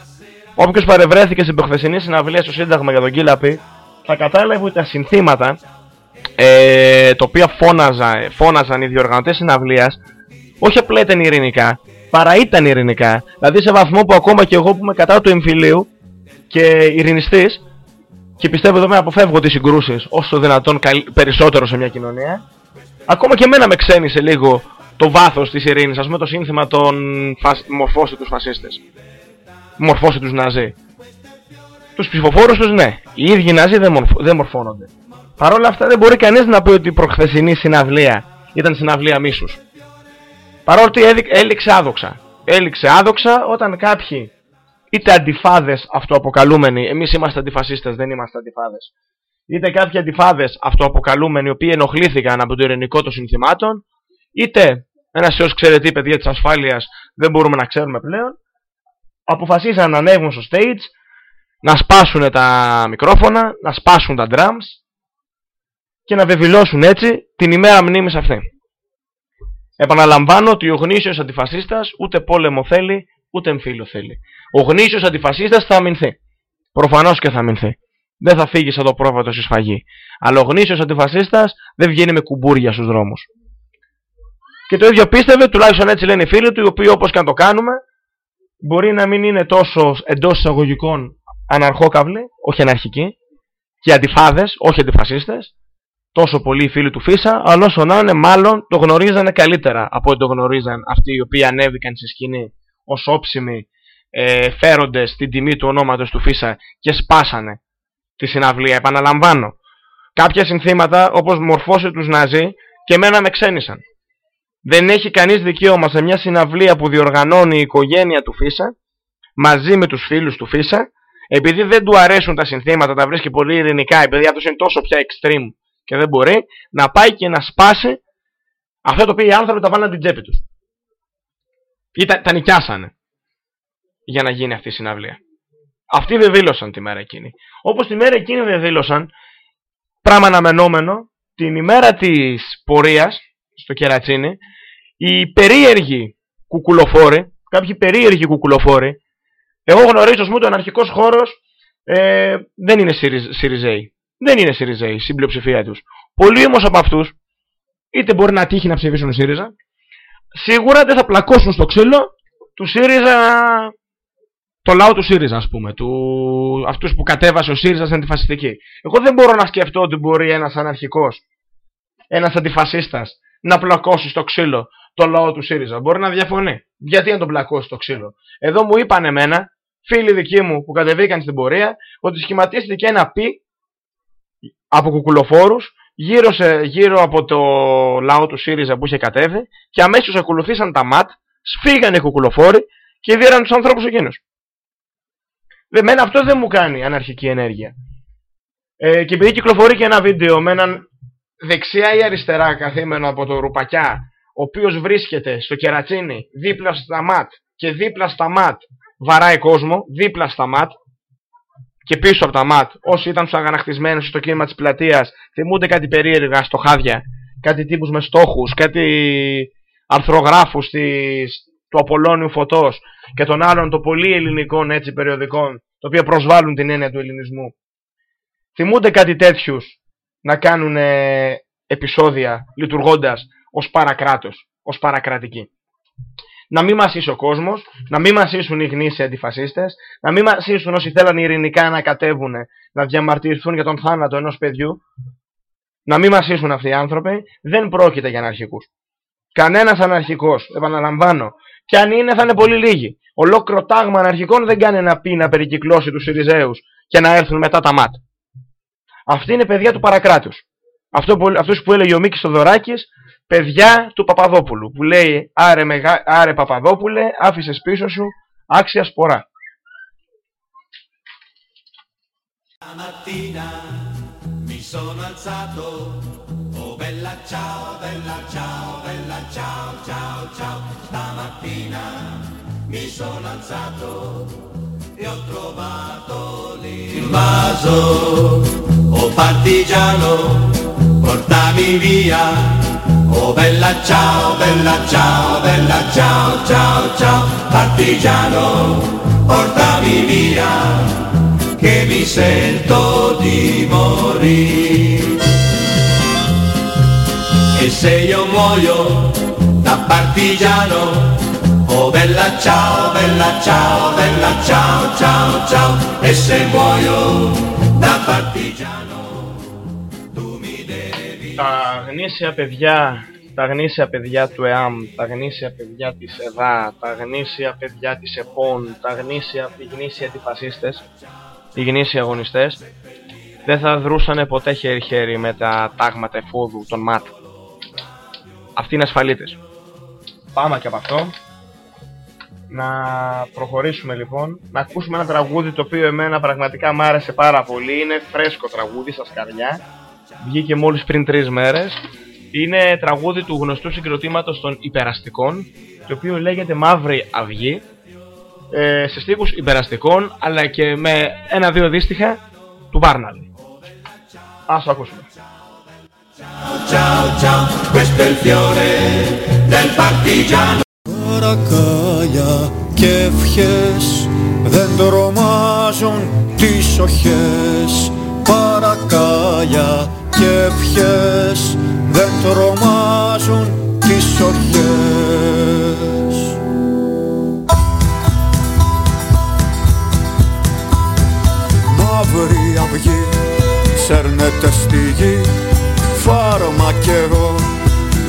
Όποιος παρευρέθηκε στην προχθεσινή συναυλία στο Σύνταγμα για τον Κίλαπη, θα κατάλαβε ότι τα συνθήματα ε, τα οποία φώναζα, φώναζαν οι διοργανωτές συναυλίας όχι απλά ήταν ειρηνικά, παρά ήταν ειρηνικά. Δηλαδή σε βαθμό που ακόμα και εγώ που είμαι κατά του εμφυλίου και ειρηνιστής, και πιστεύω εδώ με αποφεύγω τις συγκρούσεις όσο δυνατόν περισσότερο σε μια κοινωνία. Ακόμα και εμένα με ξένησε λίγο το βάθος της ειρήνης, ας πούμε το σύνθημα των φασ... μορφώσει τους φασίστες. Μορφώσει τους Ναζί. Τους ψηφοφόρους τους ναι, οι ίδιοι Ναζί δεν, μορφ... δεν μορφώνονται. Παρ' όλα αυτά δεν μπορεί κανείς να πει ότι η προχθεσινή συναυλία ήταν συναυλία μίσους. Παρότι έληξε άδοξα. Έληξε άδοξα όταν κάποιοι είτε αντιφάδες αυτοαποκαλούμενοι, εμείς είμαστε αντιφασίστες, δεν είμαστε αντιφάδες, είτε κάποιοι αντιφάδες αυτοαποκαλούμενοι, οι οποίοι ενοχλήθηκαν από το ειρηνικό των συνθημάτων, είτε ένας έως ξέρετε παιδιά της ασφάλειας δεν μπορούμε να ξέρουμε πλέον, αποφασίσαν να ανέβουν στο stage, να σπάσουν τα μικρόφωνα, να σπάσουν τα drums και να βεβηλώσουν έτσι την ημέρα μνήμης αυτή. Επαναλαμβάνω ότι ο γνήσιος αντιφασίστας ούτε πόλεμο θέλει, ούτε εμφύλιο θέλει. Ο γνήσιος αντιφασίστας θα αμυνθεί. Προφανώς και θα αμυνθεί. Δεν θα φύγεις σαν το πρόβατο στη σφαγή. Αλλά ο γνήσιος αντιφασίστας δεν βγαίνει με κουμπούρια στους δρόμους. Και το ίδιο πίστευε, τουλάχιστον έτσι λένε οι φίλοι του, οι οποίοι όπως και αν το κάνουμε, μπορεί να μην είναι τόσο εντός εισαγωγικών αναρχόκαυλοι, όχι αναρχικοί, και αντιφάδες, όχι αντιφασίστες, τόσο πολλοί οι φίλοι του Φίσα, αλλά όσο να είναι μάλλον το γνωρίζανε καλύτερα από ό,τι το γνωρίζαν αυτοί οι οποίοι ανέβηκαν στη σκηνή ως όψιμοι ε, φέροντες την τιμή του ονόματος του Φίσα και σπάσανε τη συναυλία. Επαναλαμβάνω, κάποια συνθήματα όπως μορφώσει τους Ναζί και εμένα με ξένησαν. Δεν έχει κανείς δικαίωμα σε μια συναυλία που διοργανώνει η οικογένεια του Φίσα μαζί με τους φίλους του Φίσα επειδή δεν του αρέσουν τα συνθήματα, τα βρίσκει πολύ ειρηνικά, επειδή αυτός είναι τόσο πια extreme και δεν μπορεί να πάει και να σπάσει αυτό το οποίο οι άνθρωποι τα βάλαν την τσέπη τους. Ή τα, τα νοικιάσανε για να γίνει αυτή η συναυλία. Αυτοί δεν δήλωσαν τη μέρα εκείνη. Όπως τη μέρα εκείνη δεν δήλωσαν, πράγμα αναμενόμενο, την ημέρα της πορείας στο Κερατσίνι, οι περίεργοι κουκουλοφόροι, κάποιοι περίεργοι κουκουλοφόροι, εγώ γνωρίζω ότι ο αναρχικός χώρος ε, δεν είναι Σιριζέοι. Δεν είναι Σιριζέοι, στην πλειοψηφία τους. Πολλοί όμως από αυτούς, είτε μπορεί να τύχει να ψηφίσουν ΣΥΡΙΖΑ, σίγουρα δεν θα πλακώσουν στο ξύλο του ΣΥΡΙΖΑ το λαό του ΣΥΡΙΖΑ, ας πούμε, του... αυτούς που κατέβασε ο ΣΥΡΙΖΑ στην αντιφασιστική. Εγώ δεν μπορώ να σκεφτώ ότι μπορεί ένας αναρχικός, ένας αντιφασίστας, να πλακώσει στο ξύλο το λαό του ΣΥΡΙΖΑ. Μπορεί να διαφωνεί. Γιατί να τον πλακώσει στο ξύλο; Εδώ μου είπαν εμένα, φίλοι δικοί μου που κατεβήκαν στην πορεία, ότι σχηματίστηκε ένα πι από κουκουλοφόρους γύρω, σε, γύρω από το λαό του ΣΥΡΙΖΑ που είχε κατέβει και αμέσως ακολουθήσαν τα ΜΑΤ, σφίγανε οι κουκουλοφόροι και δίραν τους ανθρώπους εκείνους. Εμένα αυτό δεν μου κάνει αναρχική ενέργεια. Ε, και επειδή κυκλοφορεί και ένα βίντεο με έναν δεξιά ή αριστερά καθήμενο από το Ρουπακιά, ο οποίος βρίσκεται στο κερατσίνι δίπλα στα ματ και δίπλα στα ματ βαράει κόσμο, δίπλα στα ματ και πίσω από τα ματ, όσοι ήταν στους αγανακτισμένους στο κίνημα της πλατείας, θυμούνται κάτι περίεργα στο χάδια, κάτι τύπους με στόχους, κάτι αρθρογράφους της, του Απολώνιου Φωτός και των άλλων των πολύ ελληνικών έτσι περιοδικών, τα οποία προσβάλλουν την έννοια του ελληνισμού. Θυμούνται κάτι τέτοιους να κάνουν ε, επεισόδια λειτουργώντας ως παρακράτος, ως παρακρατική. Να μην μασίσει ο κόσμος, να μην μασίσουν οι γνήσιοι αντιφασίστες, να μην μασίσουν όσοι θέλαν ειρηνικά να κατέβουν, να διαμαρτυρηθούν για τον θάνατο ενός παιδιού, να μην μασίσουν αυτοί οι άνθρωποι, δεν πρόκειται για αναρχικούς. Κανένας αναρχικός, επαναλαμβάνω, και αν είναι θα είναι πολύ λίγοι. Ολόκληρο τάγμα αναρχικών δεν κάνει να πει να περικυκλώσει τους Σιριζέους και να έρθουν μετά τα ΜΑΤ. Αυτή είναι παιδιά του παρακράτους. Αυτό που, αυτός που έλεγε ο Μίκης Θοδωράκης, παιδιά του Παπαδόπουλου. Που λέει, άρε, μεγα, άρε Παπαδόπουλε, άφησες πίσω σου άξια σπορά. bella ciao, bella ciao, bella ciao, ciao, ciao. Stamattina mi sono alzato e ho trovato l'invaso. Oh partigiano, portami via. Oh bella ciao, bella ciao, bella ciao, ciao, ciao. Partigiano, portami via, che mi sento di morire. E se io muoio da partigiano, oh bella ciao, bella ciao, bella ciao, ciao, ciao. E se muoio Τα γνήσια παιδιά, τα γνήσια παιδιά του ΕΑΜ, τα γνήσια παιδιά της ΕΔΑ, τα γνήσια παιδιά της ΕΠΟΝ, τα γνήσια, οι γνήσιοι αντιφασίστες, οι γνήσιοι αγωνιστές, δεν θα δρούσαν ποτέ χέρι-χέρι με τα τάγματα εφόδου των ΜΑΤ. Αυτοί είναι ασφαλίτες. Πάμε και από αυτό. Να προχωρήσουμε λοιπόν, να ακούσουμε ένα τραγούδι το οποίο εμένα πραγματικά μου άρεσε πάρα πολύ. Είναι φρέσκο τραγούδι στα σκαριά. Βγήκε μόλις πριν τρεις μέρες. Είναι τραγούδι του γνωστού συγκροτήματος των υπεραστικών, το οποίο λέγεται Μαύρη Αυγή. Ε, σε στίχους υπεραστικών, αλλά και με ένα-δύο δύστιχα του Μπάρναλ. Ας το ακούσουμε. Ciao ciao, questo è il fiore del partigiano. Παρακάλια και ευχές δεν τρομάζουν τις οχές. Παρακάλια και ευχές δεν τρομάζουν τις οχές. Μαύρη αυγή σέρνεται στη γη φάρμακερο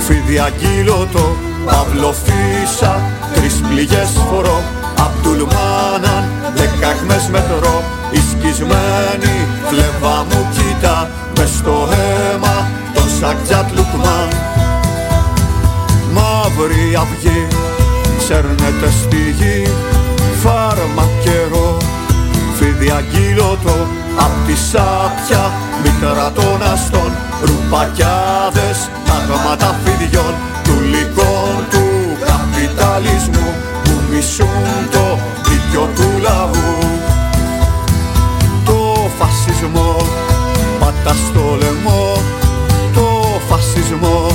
φίδι το Παύλο Φίσα, τρεις πληγές φορώ. Απτουλμάναν, δεκάχμες μετρώ Η σκισμένη φλεβά μου κοίτα Μες στο αίμα τον Σακτζάτ Λουκμάν. Μαύρη αυγή, σέρνεται στη γη Φάρμακερο, φίδι αγγείλωτο Απ' τη σάπια μήτρα των αστών. Ρουπακιάδες, άγματα φιδιών. Του λυκών του καπιταλισμού Που μισούν το δίκιο του λαού. Το φασισμό πάτα στο λαιμό Το φασισμό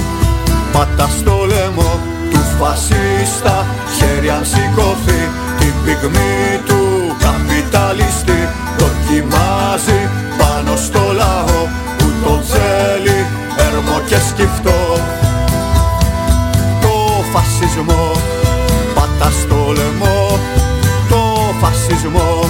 πάτα στο λαιμό. Του φασίστα χέρι αν σηκωθεί Την πυγμή του καπιταλιστή Δοκιμάζει πάνω στο λαό που τον θέλει έρμο και σκυφτό Το φασισμό. Πάτα στο λαιμό Το φασισμό.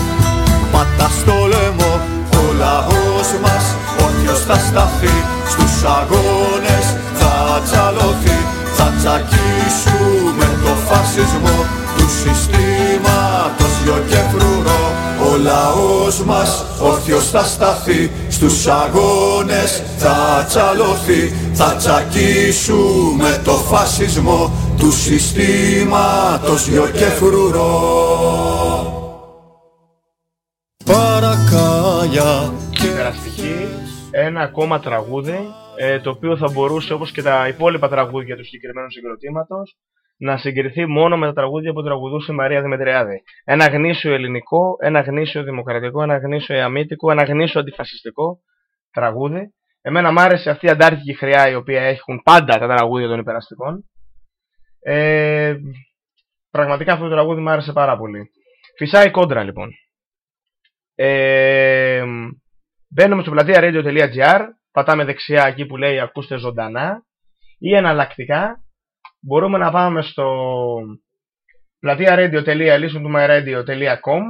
Πάτα στο λαιμό Ο λαός μας όρθιος θα σταθεί Στους αγώνες θα τσαλωθεί. Θα τσακίσουμε το φασισμό του συστήματος γιο και φρουρό. Ο λαός μας όρθιος θα σταθεί Στους αγώνες θα τσαλωθεί. Θα τσακίσουμε το φασισμό του συστήματος γιο και φρουρό Παρακάλια Περαστική, ένα ακόμα τραγούδι ε, το οποίο θα μπορούσε όπως και τα υπόλοιπα τραγούδια του συγκεκριμένου συγκροτήματος να συγκριθεί μόνο με τα τραγούδια που τραγουδούσε η Μαρία Δημητριάδη. Ένα γνήσιο ελληνικό, ένα γνήσιο δημοκρατικό, ένα γνήσιο ιαμίτικο, ένα γνήσιο αντιφασιστικό τραγούδι. Εμένα μου άρεσε αυτή η αντάρτικη χρειά η οποία έχουν πάντα τα τραγούδια των υπεραστικών. Ε, πραγματικά αυτό το τραγούδι μου άρεσε πάρα πολύ. Φυσάει κόντρα λοιπόν. Ε, μπαίνουμε στο πλατεία radio.gr, πατάμε δεξιά εκεί που λέει ακούστε ζωντανά ή εναλλακτικά μπορούμε να πάμε στο πλατεία radio.listentomyradio.com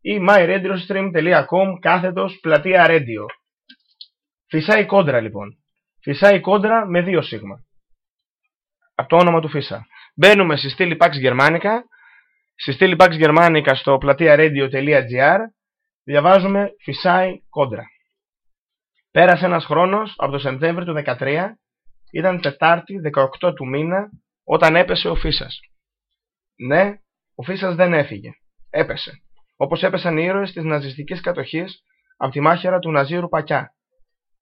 ή myradiostream.com κάθετος πλατεία radio. Φυσάει κόντρα λοιπόν. Φυσάει κόντρα με δύο σίγμα. Από το όνομα του Φίσα. Μπαίνουμε στη στήλη Pax Germanica. Στη στήλη Pax Germanica στο πλατεία radio.gr διαβάζουμε φυσάει κόντρα. Πέρασε ένας χρόνος από το Σεπτέμβριο του 2013, ήταν Τετάρτη 18 του μήνα όταν έπεσε ο Φίσας. Ναι, ο Φίσας δεν έφυγε. Έπεσε. Όπως έπεσαν οι ήρωες της ναζιστικής κατοχής από τη μάχαιρα του Ναζίρου Πακιά.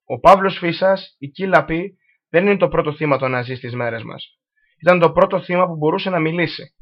Ο Παύλος Φίσας, η Κύλα Πι, δεν είναι το πρώτο θύμα των Ναζί στις μέρες μας. Ήταν το πρώτο θύμα που μπορούσε να μιλήσει.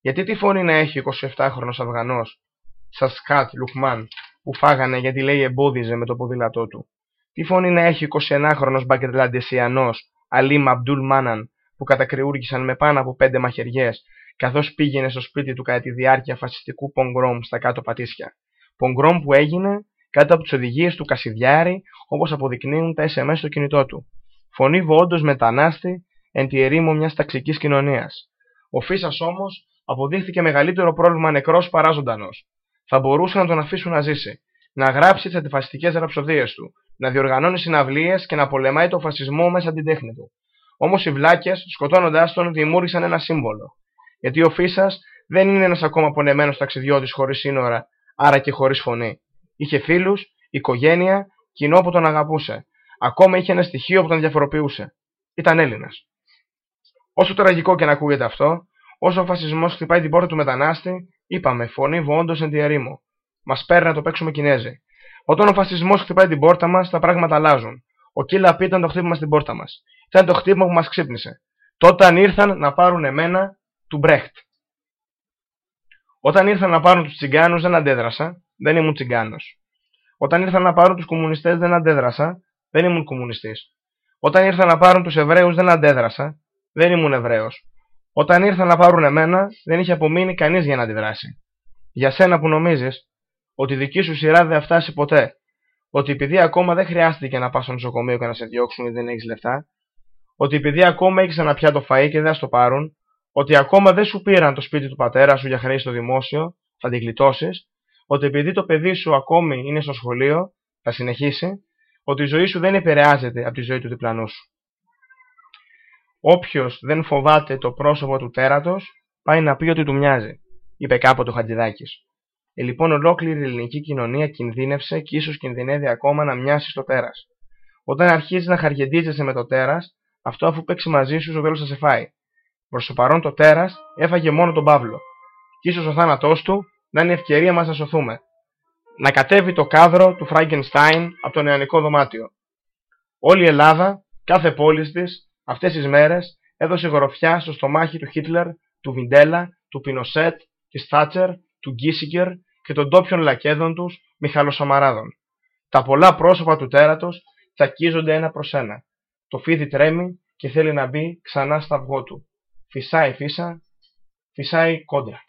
Γιατί τι φωνή να έχει 27χρονος Αφγανός, Σασκάτ Λουκμάν, που φάγανε γιατί λέει εμπόδιζε με το ποδήλατό του. Τι φωνή να έχει 21χρονος Μπαγκετλαντεσιανός, Αλίμ Αμπτούλ Μάναν, που κατακριούργησαν με πάνω από πέντε μαχαιριές, καθώς πήγαινε στο σπίτι του κατά τη διάρκεια φασιστικού πογκρόμ στα κάτω πατήσια. Πογκρόμ που έγινε κάτω από τις οδηγίες του Κασιδιάρη, όπως αποδεικνύουν τα SMS στο κινητό του. Φωνή όντω μετανάστη εν τη ερήμο μιας ταξικής κοινωνίας. Ο Φίσας όμως αποδείχθηκε μεγαλύτερο πρόβλημα νεκρός παρά ζωντανός. Θα μπορούσε να τον αφήσουν να ζήσει. να γράψει τις αντιφασιστικές ραψοδίες του, να διοργανώνει συναυλίες και να πολεμάει το φασισμό μέσα την τέχνη του. Όμως οι βλάκες, σκοτώνοντάς τον, δημιούργησαν ένα σύμβολο. Γιατί ο Φίσα δεν είναι ένας ακόμα πονεμένος ταξιδιώτης χωρίς σύνορα, άρα και χωρίς φωνή. Είχε φίλους, οικογένεια, κοινό που τον αγαπούσε. Ακόμα είχε ένα στοιχείο που τον διαφοροποιούσε. Ήταν Έλληνας. Όσο τραγικό και να ακούγεται αυτό, όσο ο φασισμός χτυπάει την πόρτα του μετανάστη, είπαμε φωνή βόντο εν τη ερήμο. Μας παίρνει να το παίξουμε Κινέζοι. Όταν ο φασισμός χτυπάει την πόρτα μας, τα πράγματα αλλάζουν. Ο Κίλα Πι ήταν το χτύπημα στην πόρτα μας. Ήταν το χτύπημα που μας ξύπνησε. Τότε αν ήρθαν να πάρουν εμένα του Μπρέχτ. Όταν ήρθαν να πάρουν τους τσιγκάνους δεν αντέδρασα, δεν ήμουν τσιγκάνος. Όταν ήρθαν να πάρουν τους κομμουνιστές δεν αντέδρασα, δεν ήμουν κομμουνιστής. Όταν ήρθαν να πάρουν τους Εβραίους δεν αντέδρασα, δεν ήμουν Εβραίος. Όταν ήρθαν να πάρουν εμένα, δεν είχε απομείνει κανείς για να αντιδράσει. Για σένα που νομίζεις ότι η δική σου σειρά δεν θα φτάσει ποτέ, ότι επειδή ακόμα δεν χρειάστηκε να πας στο νοσοκομείο και να σε διώξουν ή δεν έχεις λεφτά, ότι επειδή ακόμα έχεις ένα πιάτο φαΐ και δεν θα το πάρουν, ότι ακόμα δεν σου πήραν το σπίτι του πατέρα σου για χρέη στο δημόσιο, θα την γλιτώσεις, ότι επειδή το παιδί σου ακόμη είναι στο σχολείο, θα συνεχίσει, ότι η ζωή σου δεν επηρεάζεται από τη ζωή του διπλανού σου. Όποιος δεν φοβάται το πρόσωπο του τέρατος, πάει να πει ότι του μοιάζει, είπε κάποτε ο Χατζηδάκης. Ε, λοιπόν, ολόκληρη η ελληνική κοινωνία κινδύνευσε και ίσως κινδυνεύει ακόμα να μοιάσει στο τέρας. Όταν αρχίζει να χαργεντίζεσαι με το τέρας, αυτό αφού παίξει μαζί σου, ο θα σε φάει. Προς το παρόν το τέρας έφαγε μόνο τον Παύλο. Και ίσως ο θάνατός του να είναι ευκαιρία μας να σωθούμε. Να κατέβει το κάδρο του Φράγκενστάιν από το νεανικό δωμάτιο. Όλη η Ελλάδα, κάθε πόλης της, αυτές τις μέρες έδωσε γοροφιά στο στομάχι του Χίτλερ, του Βιντέλα, του Πινοσέτ, της Θάτσερ, του Γκίσιγκερ και των ντόπιων λακέδων τους Μιχαλοσαμαράδων. Τα πολλά πρόσωπα του τέρατος τσακίζονται ένα προς ένα. Το φίδι τρέμει και θέλει να μπει ξανά στα αυγό του. Φυσάει φύσα, φυσάει κόντρα.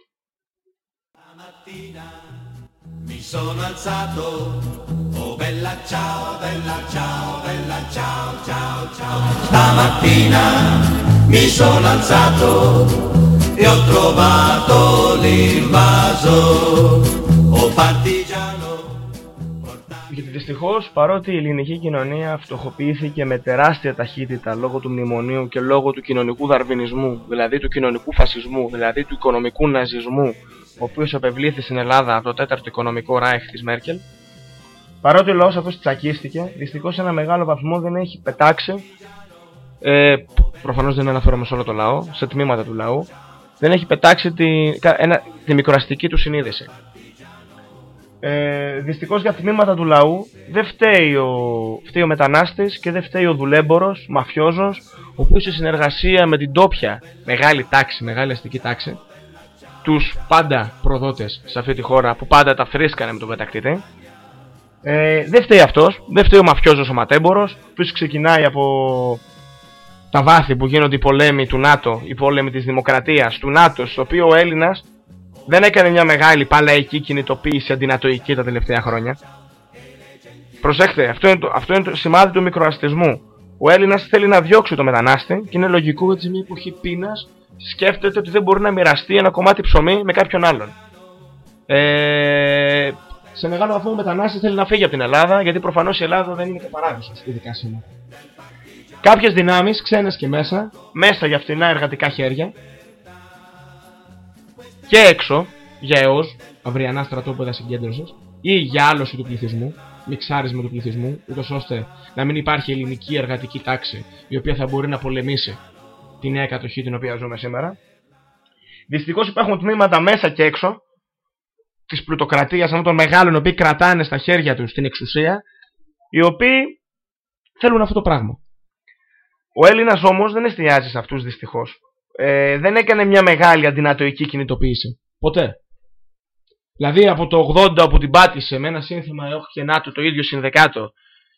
Mi sono alzato, oh bella ciao, bella ciao, bella ciao, ciao, ciao. Stamattina mi sono alzato e ho trovato l'invaso, oh partigiano. Γιατί δυστυχώς, παρότι η ελληνική κοινωνία φτωχοποιήθηκε με τεράστια ταχύτητα λόγω του μνημονίου και λόγω του κοινωνικού δαρβινισμού, δηλαδή του κοινωνικού φασισμού, δηλαδή του οικονομικού ναζισμού, ο οποίος επευλήθη στην Ελλάδα από το τέταρτο οικονομικό ράιχ της Μέρκελ, παρότι ο λαός αυτός τσακίστηκε, δυστυχώς σε ένα μεγάλο βαθμό δεν έχει πετάξει. Ε, Προφανώς δεν αναφέρομαι σε όλο το λαό, σε τμήματα του λαού, δεν έχει πετάξει τη, ένα, τη μικροαστική του συνείδηση. Ε, Δυστυχώς για τμήματα του λαού δεν φταίει ο, φταίει ο μετανάστης και δεν φταίει ο δουλέμπορος, μαφιόζος, ο οποίος σε συνεργασία με την τόπια μεγάλη τάξη, μεγάλη αστική τάξη, τους πάντα προδότες σε αυτή τη χώρα που πάντα τα φρίσκανε με τον πετακτήτη, ε, δεν φταίει αυτός, δεν φταίει ο μαφιόζος ο ματέμπορος, που ξεκινάει από τα βάθη που γίνονται οι πολέμοι του ΝΑΤΟ, οι πόλεμοι της δημοκρατίας, του ΝΑΤΟ, στο οποίο ο Έλληνας δεν έκανε μια μεγάλη παλαϊκή κινητοποίηση αντινατοϊκή τα τελευταία χρόνια. Προσέξτε, αυτό είναι το, αυτό είναι το σημάδι του μικροαστισμού. Ο Έλληνας θέλει να διώξει το μετανάστη και είναι λογικό ότι σε μια εποχή πείνας σκέφτεται ότι δεν μπορεί να μοιραστεί ένα κομμάτι ψωμί με κάποιον άλλον. Ε, σε μεγάλο βαθμό ο μετανάστης θέλει να φύγει από την Ελλάδα γιατί προφανώς η Ελλάδα δεν είναι και παράδεισος, ειδικά σήμερα. Κάποιες δυνάμεις, ξένες και μέσα, μέσα για φτηνά εργατικά χέρια, και έξω για αιώς, αυριανά στρατόπεδα συγκέντρωσης ή για άλωση του πληθυσμού, μιξάρισμα του πληθυσμού, ούτως ώστε να μην υπάρχει ελληνική εργατική τάξη η οποία θα μπορεί να πολεμήσει τη νέα κατοχή την οποία ζούμε σήμερα. Δυστυχώς υπάρχουν τμήματα μέσα και έξω της πλουτοκρατίας αυτών των μεγάλων, οι οποίοι κρατάνε στα χέρια τους την εξουσία, οι οποίοι θέλουν αυτό το πράγμα. Ο Έλληνας όμως δεν εστιάζει σε αυτούς δυστυχώς ε, δεν έκανε μια μεγάλη αντινατοϊκή κινητοποίηση. Ποτέ. Δηλαδή από το 80 όπου την πάτησε με ένα σύνθημα ΕΟΚ και ΝΑΤΟ το ίδιο συνδεκάτο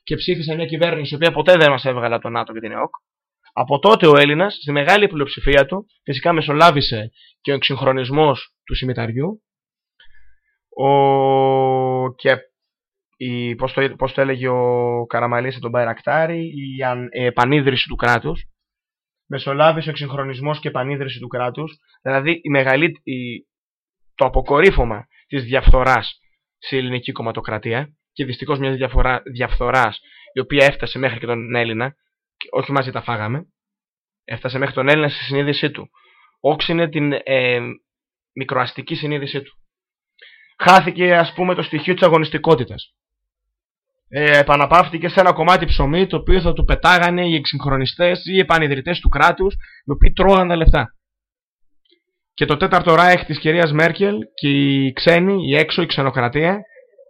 και ψήφισε μια κυβέρνηση η οποία ποτέ δεν μας έβγαλε από το ΝΑΤΟ και την ΕΟΚ. Από τότε ο Έλληνας, στη μεγάλη πλειοψηφία του, φυσικά μεσολάβησε και ο εξυγχρονισμός του συμμεταριού ο... και η, πώς, το, πώς το έλεγε ο Καραμαλής τον Μπαϊρακτάρη, η επανίδρυση του κράτους μεσολάβησε ο εξυγχρονισμός και επανίδρυση του κράτους, δηλαδή η μεγαλή, το αποκορύφωμα της διαφθοράς στην ελληνική κομματοκρατία και δυστυχώς μια διαφορά, διαφθοράς η οποία έφτασε μέχρι και τον Έλληνα, όχι μαζί τα φάγαμε, έφτασε μέχρι τον Έλληνα στη συνείδησή του. Όξινε την ε, μικροαστική συνείδησή του. Χάθηκε ας πούμε το στοιχείο της αγωνιστικότητας. Ε, επαναπαύτηκε σε ένα κομμάτι ψωμί το οποίο θα του πετάγανε οι εξυγχρονιστές ή οι επανειδρυτές του κράτους οι οποίοι τρώγαν τα λεφτά. Και το τέταρτο ράεχ της κυρίας Μέρκελ και οι ξένοι, η έξω, η ξενοκρατία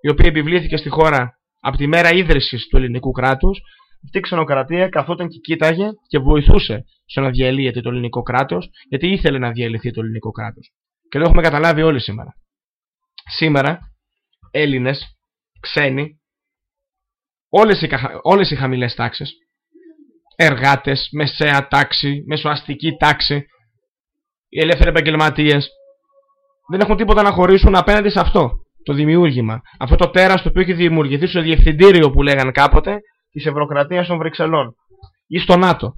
η οποία επιβλήθηκε στη χώρα από τη μέρα ίδρυσης του ελληνικού κράτους αυτή η ξενοκρατία καθόταν και κοίταγε και βοηθούσε στο να διαλύεται το ελληνικό κράτος γιατί ήθελε να διαλυθεί το ελληνικό κράτος. Και το έχουμε καταλάβει όλοι σήμερα. Σήμερα Έλληνες, ξένοι, όλες οι, όλες οι χαμηλές τάξεις, εργάτες, μεσαία τάξη, μεσοαστική τάξη, οι ελεύθεροι επαγγελματίες δεν έχουν τίποτα να χωρίσουν απέναντι σε αυτό το δημιούργημα. Αυτό το τέρας το οποίο έχει δημιουργηθεί στο διευθυντήριο που λέγαν κάποτε της Ευρωκρατίας των Βρυξελών ή στο ΝΑΤΟ.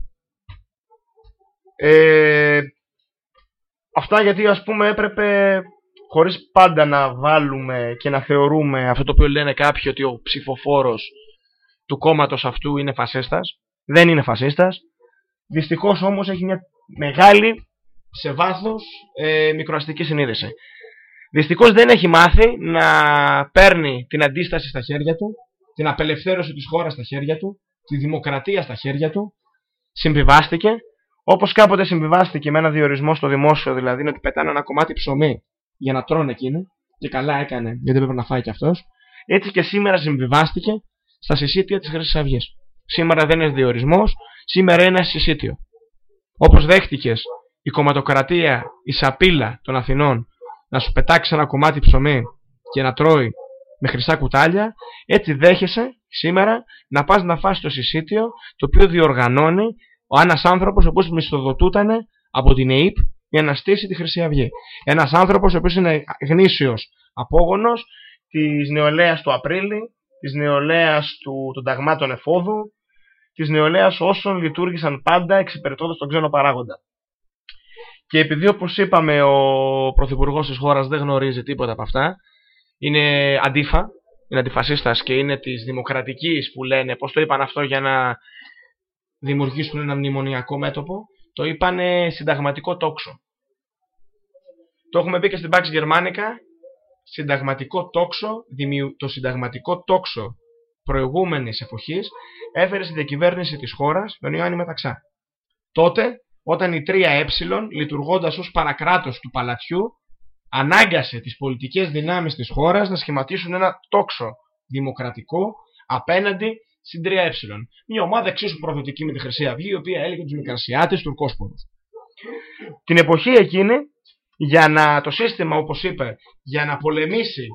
Ε, αυτά γιατί ας πούμε έπρεπε χωρίς πάντα να βάλουμε και να θεωρούμε αυτό το οποίο λένε κάποιοι ότι ο ψηφοφόρος του κόμματος αυτού είναι φασίστας. Δεν είναι φασίστας. Δυστυχώς όμως έχει μια μεγάλη σε βάθος ε, μικροαστική συνείδηση. Δυστυχώς δεν έχει μάθει να παίρνει την αντίσταση στα χέρια του, την απελευθέρωση της χώρας στα χέρια του, τη δημοκρατία στα χέρια του. Συμβιβάστηκε, όπως κάποτε συμβιβάστηκε με ένα διορισμό στο δημόσιο, δηλαδή να του πετάνε ένα κομμάτι ψωμί για να τρώνε εκείνοι, και καλά έκανε γιατί έπρεπε να φάει κι αυτός. Έτσι και σήμερα συμβιβάστηκε στα συσίτια της Χρυσής Αυγής. Σήμερα δεν είναι διορισμός, σήμερα είναι ένα συσίτιο. Όπως δέχτηκες η κομματοκρατία, η σαπίλα των Αθηνών να σου πετάξει ένα κομμάτι ψωμί και να τρώει με χρυσά κουτάλια, έτσι δέχεσαι σήμερα να πας να φας το συσίτιο το οποίο διοργανώνει ο ένας άνθρωπος ο οποίος μισθοδοτούταν από την ΕΕΠ για να στήσει τη Χρυσή Αυγή. Ένας άνθρωπος ο οποίος είναι γνήσιος απόγονος της νεολαίας του Απρίλη, της νεολαίας του, των ταγμάτων εφόδου, της νεολαίας όσων λειτουργήσαν πάντα εξυπηρετώντας τον ξένο παράγοντα. Και επειδή όπως είπαμε ο Πρωθυπουργός της χώρας δεν γνωρίζει τίποτα από αυτά, είναι αντίφα, είναι αντιφασίστας και είναι της δημοκρατικής που λένε, πώς το είπαν αυτό για να δημιουργήσουν ένα μνημονιακό μέτωπο, το είπαν συνταγματικό τόξο. Το έχουμε πει και στην Pax Germanica, συνταγματικό τόξο, το συνταγματικό τόξο προηγούμενης εποχής έφερε στη διακυβέρνηση της χώρας τον Ιωάννη Μεταξά. Τότε όταν η 3Ε λειτουργώντας ως παρακράτος του παλατιού ανάγκασε τις πολιτικές δυνάμεις της χώρας να σχηματίσουν ένα τόξο δημοκρατικό απέναντι στην 3Ε. Μια ομάδα εξίσου προδοτική με τη Χρυσή Αυγή, η οποία έλεγε τους μικρασιάτες τουρκόσπορους. Την εποχή εκείνη, για να το σύστημα, όπως είπε, για να πολεμήσει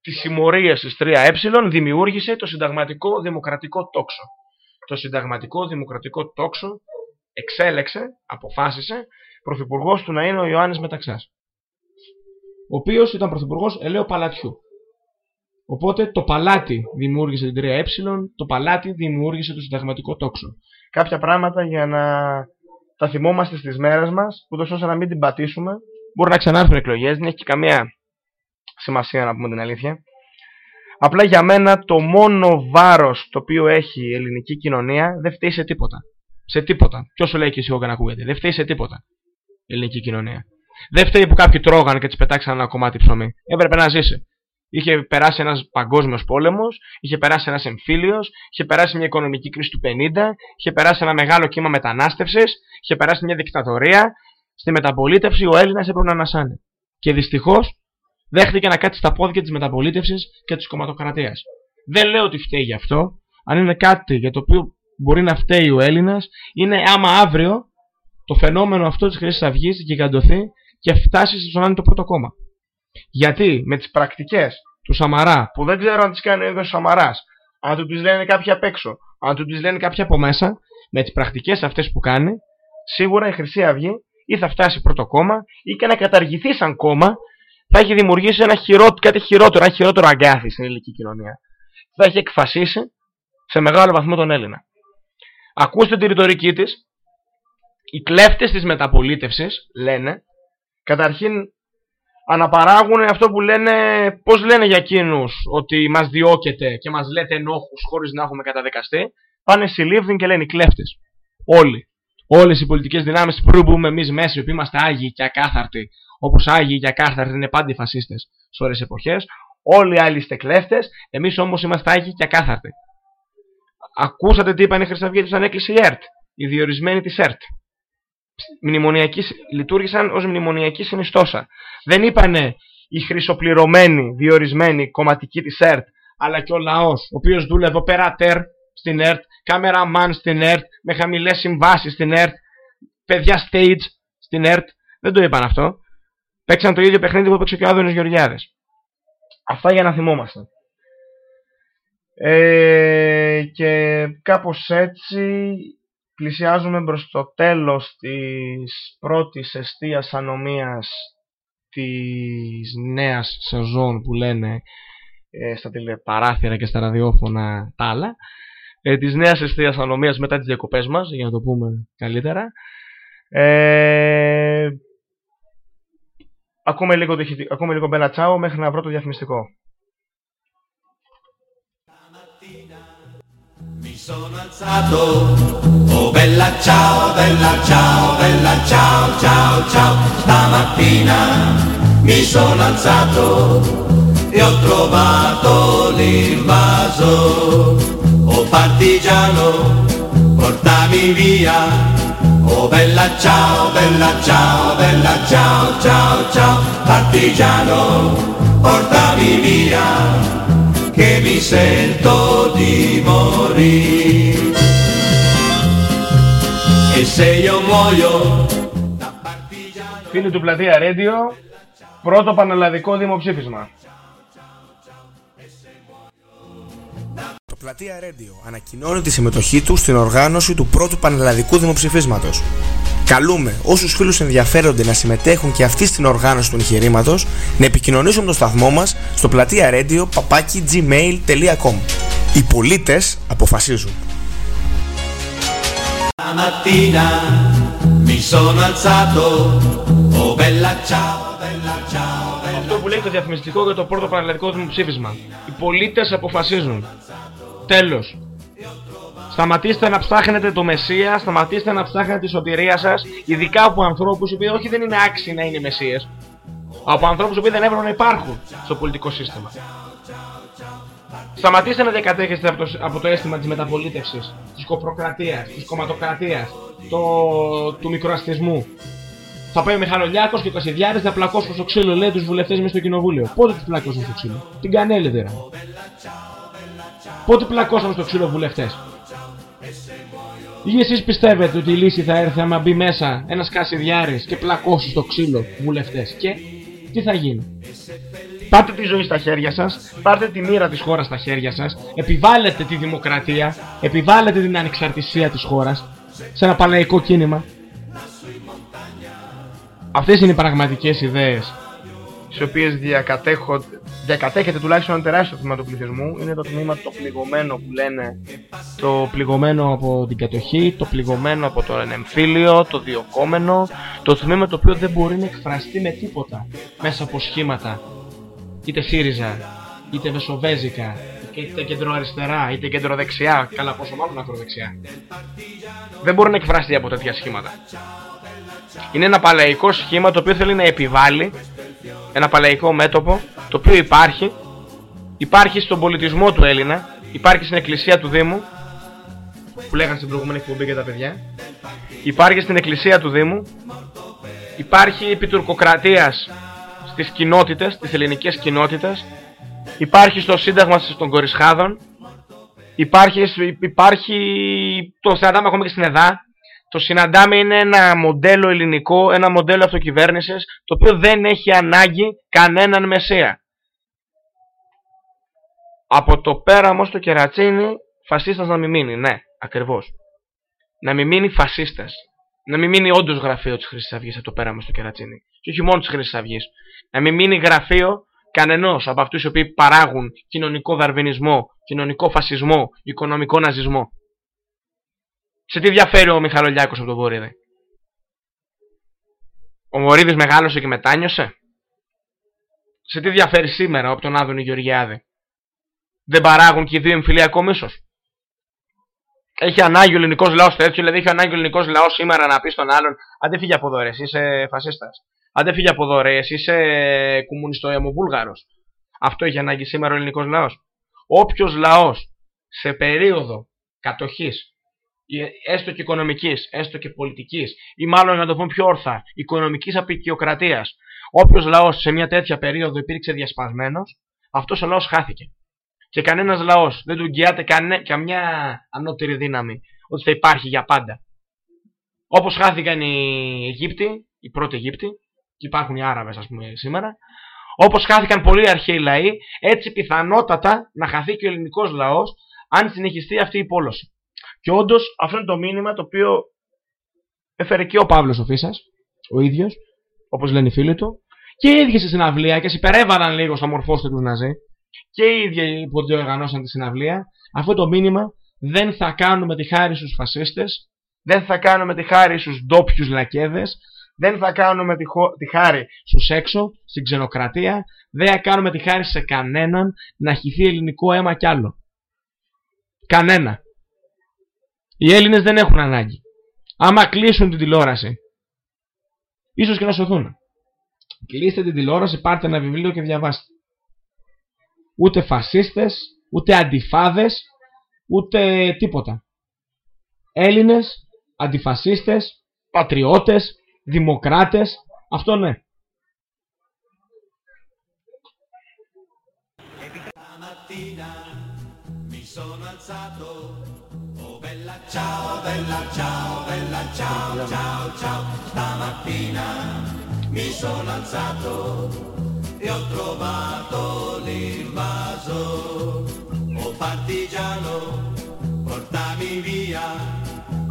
τις συμμορίες της 3Ε, δημιούργησε το συνταγματικό δημοκρατικό τόξο. Το συνταγματικό δημοκρατικό τόξο εξέλεξε, αποφάσισε, πρωθυπουργός του να είναι ο Ιωάννης Μεταξάς. Ο οποίος ήταν πρωθυπουργός ελαίου παλατιού. Οπότε το παλάτι δημιούργησε την 3Ε, το παλάτι δημιούργησε το συνταγματικό τόξο. Κάποια πράγματα για να τα θυμόμαστε στις μέρες μας, ούτως ώστε να μην την πατήσουμε. Μπορεί να ξανάρθουν εκλογές, δεν έχει καμία σημασία να πούμε την αλήθεια. Απλά για μένα το μόνο βάρος το οποίο έχει η ελληνική κοινωνία δεν φταίει σε τίποτα σε τίποτα. Ποιο σου λέει και εσύ να ακούγεται. Δεν φταίει σε τίποτα η ελληνική κοινωνία. Δεν φταίει που κάποιοι τρώγαν και τη πετάξαν ένα κομμάτι ψωμί. Έπρεπε να ζήσει. Είχε περάσει ένας παγκόσμιος πόλεμος, είχε περάσει ένας εμφύλιος, είχε περάσει μια οικονομική κρίση του 50, είχε περάσει ένα μεγάλο κύμα μετανάστευσης, είχε περάσει μια δικτατορία. Στη μεταπολίτευση ο Έλληνας έπρεπε να ανασάνει. Και δυστυχώς δέχτηκε να κάτσει στα πόδια της μεταπολίτευσης και της κομματοκρατίας. Δεν λέω ότι φταίει γι' αυτό. Αν είναι κάτι για το οποίο μπορεί να φταίει ο Έλληνας είναι άμα αύριο το φαινόμενο αυτό της Χρυσής Αυγής γιγαντωθεί και φτάσει στο να είναι το πρώτο κόμμα. Γιατί; Με τις πρακτικές του Σαμαρά, που δεν ξέρω αν τις κάνει ο Σαμαράς, αν του τις λένε κάποιοι απ' έξω, αν του τις λένε κάποιοι από μέσα, με τις πρακτικές αυτές που κάνει, σίγουρα η Χρυσή Αυγή ή θα φτάσει πρώτο κόμμα ή και να καταργηθεί σαν κόμμα, θα έχει δημιουργήσει ένα χειρό, κάτι χειρότερο, ένα χειρότερο αγκάθι στην ελληνική κοινωνία. Θα έχει εκφασίσει σε μεγάλο βαθμό τον Έλληνα. Ακούστε τη ρητορική της. Οι κλέφτες της μεταπολίτευσης λένε, καταρχήν αναπαράγουν αυτό που λένε, πώς λένε για εκείνους ότι μας διώκεται και μας λέτε ενόχους χωρίς να έχουμε καταδικαστεί, πάνε συλλήφθην και λένε οι κλέφτες. Όλοι. Όλες οι πολιτικές δυνάμεις που μπούμε εμείς μέσα, οι οποίοι είμαστε άγιοι και ακάθαρτοι, όπως άγιοι και ακάθαρτοι είναι πάντα οι φασίστες σε ώρες εποχές, όλοι οι άλλοι είστε κλέφτες, εμείς όμως είμαστε άγιοι και ακάθαρτοι. Ακούσατε τι είπαν οι Χρυσαυγίτες όταν έκλεισε η ΕΡΤ, οι διορισμένοι της ΕΡΤ λειτουργήσαν ως μνημονιακή συνιστόσα. Δεν είπανε οι χρυσοπληρωμένοι, διορισμένοι, κομματικοί της ΕΡΤ, αλλά και ο λαός, ο οποίος δούλευε οπερατέρ στην ΕΡΤ, κάμεραμαν στην ΕΡΤ, με χαμηλές συμβάσεις στην ΕΡΤ, παιδιά stage στην ΕΡΤ. Δεν το είπαν αυτό. Παίξαν το ίδιο παιχνίδι που έπαιξε και ο Άδωνης Γεωργιάδης. Αυτά για να θυμόμαστε. Ε, και κάπως έτσι πλησιάζουμε προς το τέλος της πρώτης εστίας ανομίας της νέας σεζόν που λένε ε, στα τηλεπαράθυρα και στα ραδιόφωνα τα άλλα ε, της νέας εστίας ανομίας μετά τις διακοπές μας για να το πούμε καλύτερα. Ε, ακούμε λίγο, ακούμε λίγο Μπέλα Τσάο μέχρι να βρω το διαφημιστικό sono alzato, oh bella ciao, bella ciao, bella ciao, ciao, ciao, stamattina mi sono alzato e ho trovato l'invaso, oh partigiano, portami via, oh bella ciao, bella ciao, bella ciao, ciao, ciao, partigiano, portami via che mi sento di morire. E se io muoio Φίλοι του Πλατεία Radio, πρώτο πανελλαδικό δημοψήφισμα. Το Πλατεία Radio ανακοινώνει τη συμμετοχή του στην οργάνωση του πρώτου πανελλαδικού δημοψηφίσματος. Καλούμε όσους φίλους ενδιαφέρονται να συμμετέχουν και αυτοί στην οργάνωση του εγχειρήματος να επικοινωνήσουν το σταθμό μας στο πλατεία radio gmail.com Οι πολίτες αποφασίζουν. Αυτό που λέει το διαφημιστικό για το πρώτο πανελλαδικό δημοψήφισμα. Οι πολίτες αποφασίζουν. Τέλος. Σταματήστε να ψάχνετε το Μεσσία, σταματήστε να ψάχνετε τη σωτηρία σας, ειδικά από ανθρώπους οι οποίοι όχι δεν είναι άξιοι να είναι Μεσσίες, από ανθρώπους οι οποίοι δεν έπρεπε να υπάρχουν στο πολιτικό σύστημα. Σταματήστε να διακατέχεστε από το, από το αίσθημα της μεταπολίτευσης, της κοπροκρατίας, της κομματοκρατίας, του μικροαστισμού. Θα πάει ο Μιχαλολιάκο και ο Κασιδιάρης θα πλακώσουν στο ξύλο, λέει τους βουλευτές μες στο κοινοβούλιο. Πότε τους πλακώσουν στο ξύλο, την κανέλη δεν Πότε πλακώσαμε στο ξύλο βουλευτές; Ή εσείς πιστεύετε ότι η λύση θα έρθει άμα μπει μέσα ένας Κασιδιάρης και πλακώσει στο ξύλο βουλευτές; Και τι θα γίνει; Πάρτε τη ζωή στα χέρια σας, πάρτε τη μοίρα της χώρας στα χέρια σας, επιβάλλετε τη δημοκρατία, επιβάλλετε την ανεξαρτησία της χώρας σε ένα παλαϊκό κίνημα. Αυτές είναι οι πραγματικές ιδέες τις οποίες διακατέχεται τουλάχιστον ένα τεράστιο τμήμα του πληθυσμού. Είναι το τμήμα το πληγωμένο που λένε, το πληγωμένο από την κατοχή, το πληγωμένο από το εμφύλιο, το διοκόμενο, το τμήμα το οποίο δεν μπορεί να εκφραστεί με τίποτα μέσα από σχήματα. Είτε ΣΥΡΙΖΑ, είτε Μεσοβέζικα, είτε κεντροαριστερά, είτε κεντροδεξιά, καλά πόσο μάλλον ακροδεξιά. Δεν μπορεί να εκφραστεί από τέτοια σχήματα. Είναι ένα παλαϊκό σχήμα το οποίο θέλει να επιβάλλει ένα παλαϊκό μέτωπο το οποίο υπάρχει, υπάρχει στον πολιτισμό του Έλληνα, υπάρχει στην εκκλησία του Δήμου, που λέγανε στην προηγούμενη εκπομπή για τα παιδιά, υπάρχει στην εκκλησία του Δήμου, υπάρχει επί τουρκοκρατίας στις κοινότητες, στις ελληνικές κοινότητες, υπάρχει στο σύνταγμα των Κορισχάδων, υπάρχει, υπάρχει το συναντάμε ακόμα και στην ΕΔΑ, το συναντάμε είναι ένα μοντέλο ελληνικό, ένα μοντέλο αυτοκυβέρνησης, το οποίο δεν έχει ανάγκη κανέναν μεσαία. Από το πέρα όμως το κερατσίνι, φασίστας να μην μείνει, ναι, ακριβώς. Να μην μείνει φασίστας. Να μην μείνει όντως γραφείο της Χρυσής Αυγής από το πέρα στο κερατσίνι. Και όχι μόνο της Χρυσής Αυγής. Να μην μείνει γραφείο κανενός από αυτούς οι οποίοι παράγουν κοινωνικό δαρβινισμό, κοινωνικό φασισμό, οικονομικό ναζισμό. Σε τι διαφέρει ο Μιχαλολιάκος από τον Βορύδη. Ο Βορύδης μεγάλωσε και μετάνιωσε; Σε τι διαφέρει σήμερα από τον Άδωνη Γεωργιάδη; Δεν παράγουν και οι δύο εμφυλιακό μίσος; Έχει ανάγκη ο ελληνικός λαός τέτοιο, δηλαδή έχει ανάγκη ο ελληνικός λαός σήμερα να πει στον άλλον: Αν φύγει από εδώ, ρε, εσύ είσαι φασίστας. Αν φύγει από εδώ, ρε, εσύ είσαι κομμουνιστοεμοβούλγαρο. Αυτό έχει ανάγκη σήμερα ο ελληνικός λαός. Όποιος λαός σε περίοδο κατοχής, έστω και οικονομικής, έστω και πολιτικής, ή μάλλον να το πούμε πιο όρθα, οικονομικής απεικιοκρατίας, όποιος λαός σε μια τέτοια περίοδο υπήρξε διασπασμένος, αυτός ο λαός χάθηκε. Και κανένας λαός δεν του εγγυάται καμιά ανώτερη δύναμη ότι θα υπάρχει για πάντα. Όπως χάθηκαν οι Αιγύπτιοι, οι πρώτοι Αιγύπτιοι, και υπάρχουν οι Άραβες, ας πούμε, σήμερα, όπως χάθηκαν πολλοί αρχαίοι λαοί, έτσι πιθανότατα να χαθεί και ο ελληνικός λαός αν συνεχιστεί αυτή η πόλωση. Και όντως αυτό είναι το μήνυμα το οποίο έφερε και ο Παύλος ο Φίσας, ο ίδιος, όπως λένε οι φίλοι του, και οι ίδιοι στη συναυλία και συμπερέβαλαν λίγο στα μορφώστε τους Ναζί, και οι ίδιοι που διοργανώσαν τη συναυλία, αυτό το μήνυμα δεν θα κάνουμε τη χάρη στους φασίστες, δεν θα κάνουμε τη χάρη στους ντόπιους λακέδες, δεν θα κάνουμε τη, τη χάρη στους έξω, στην ξενοκρατία, δεν θα κάνουμε τη χάρη σε κανέναν. Να χυθεί ελληνικό αίμα κι άλλο. Κανένα. Οι Έλληνες δεν έχουν ανάγκη. Άμα κλείσουν την τηλεόραση, ίσως και να σωθούν. Κλείστε την τηλεόραση, πάρτε ένα βιβλίο και διαβάστε ούτε φασίστες, ούτε αντιφάδες, ούτε τίποτα. Έλληνες, αντιφασίστες, πατριώτες, δημοκράτες, αυτό ναι. Ciao bella ciao bella ciao ciao ciao stamattina mi sono alzato e ho trovato l'invaso. Oh partigiano, portami via.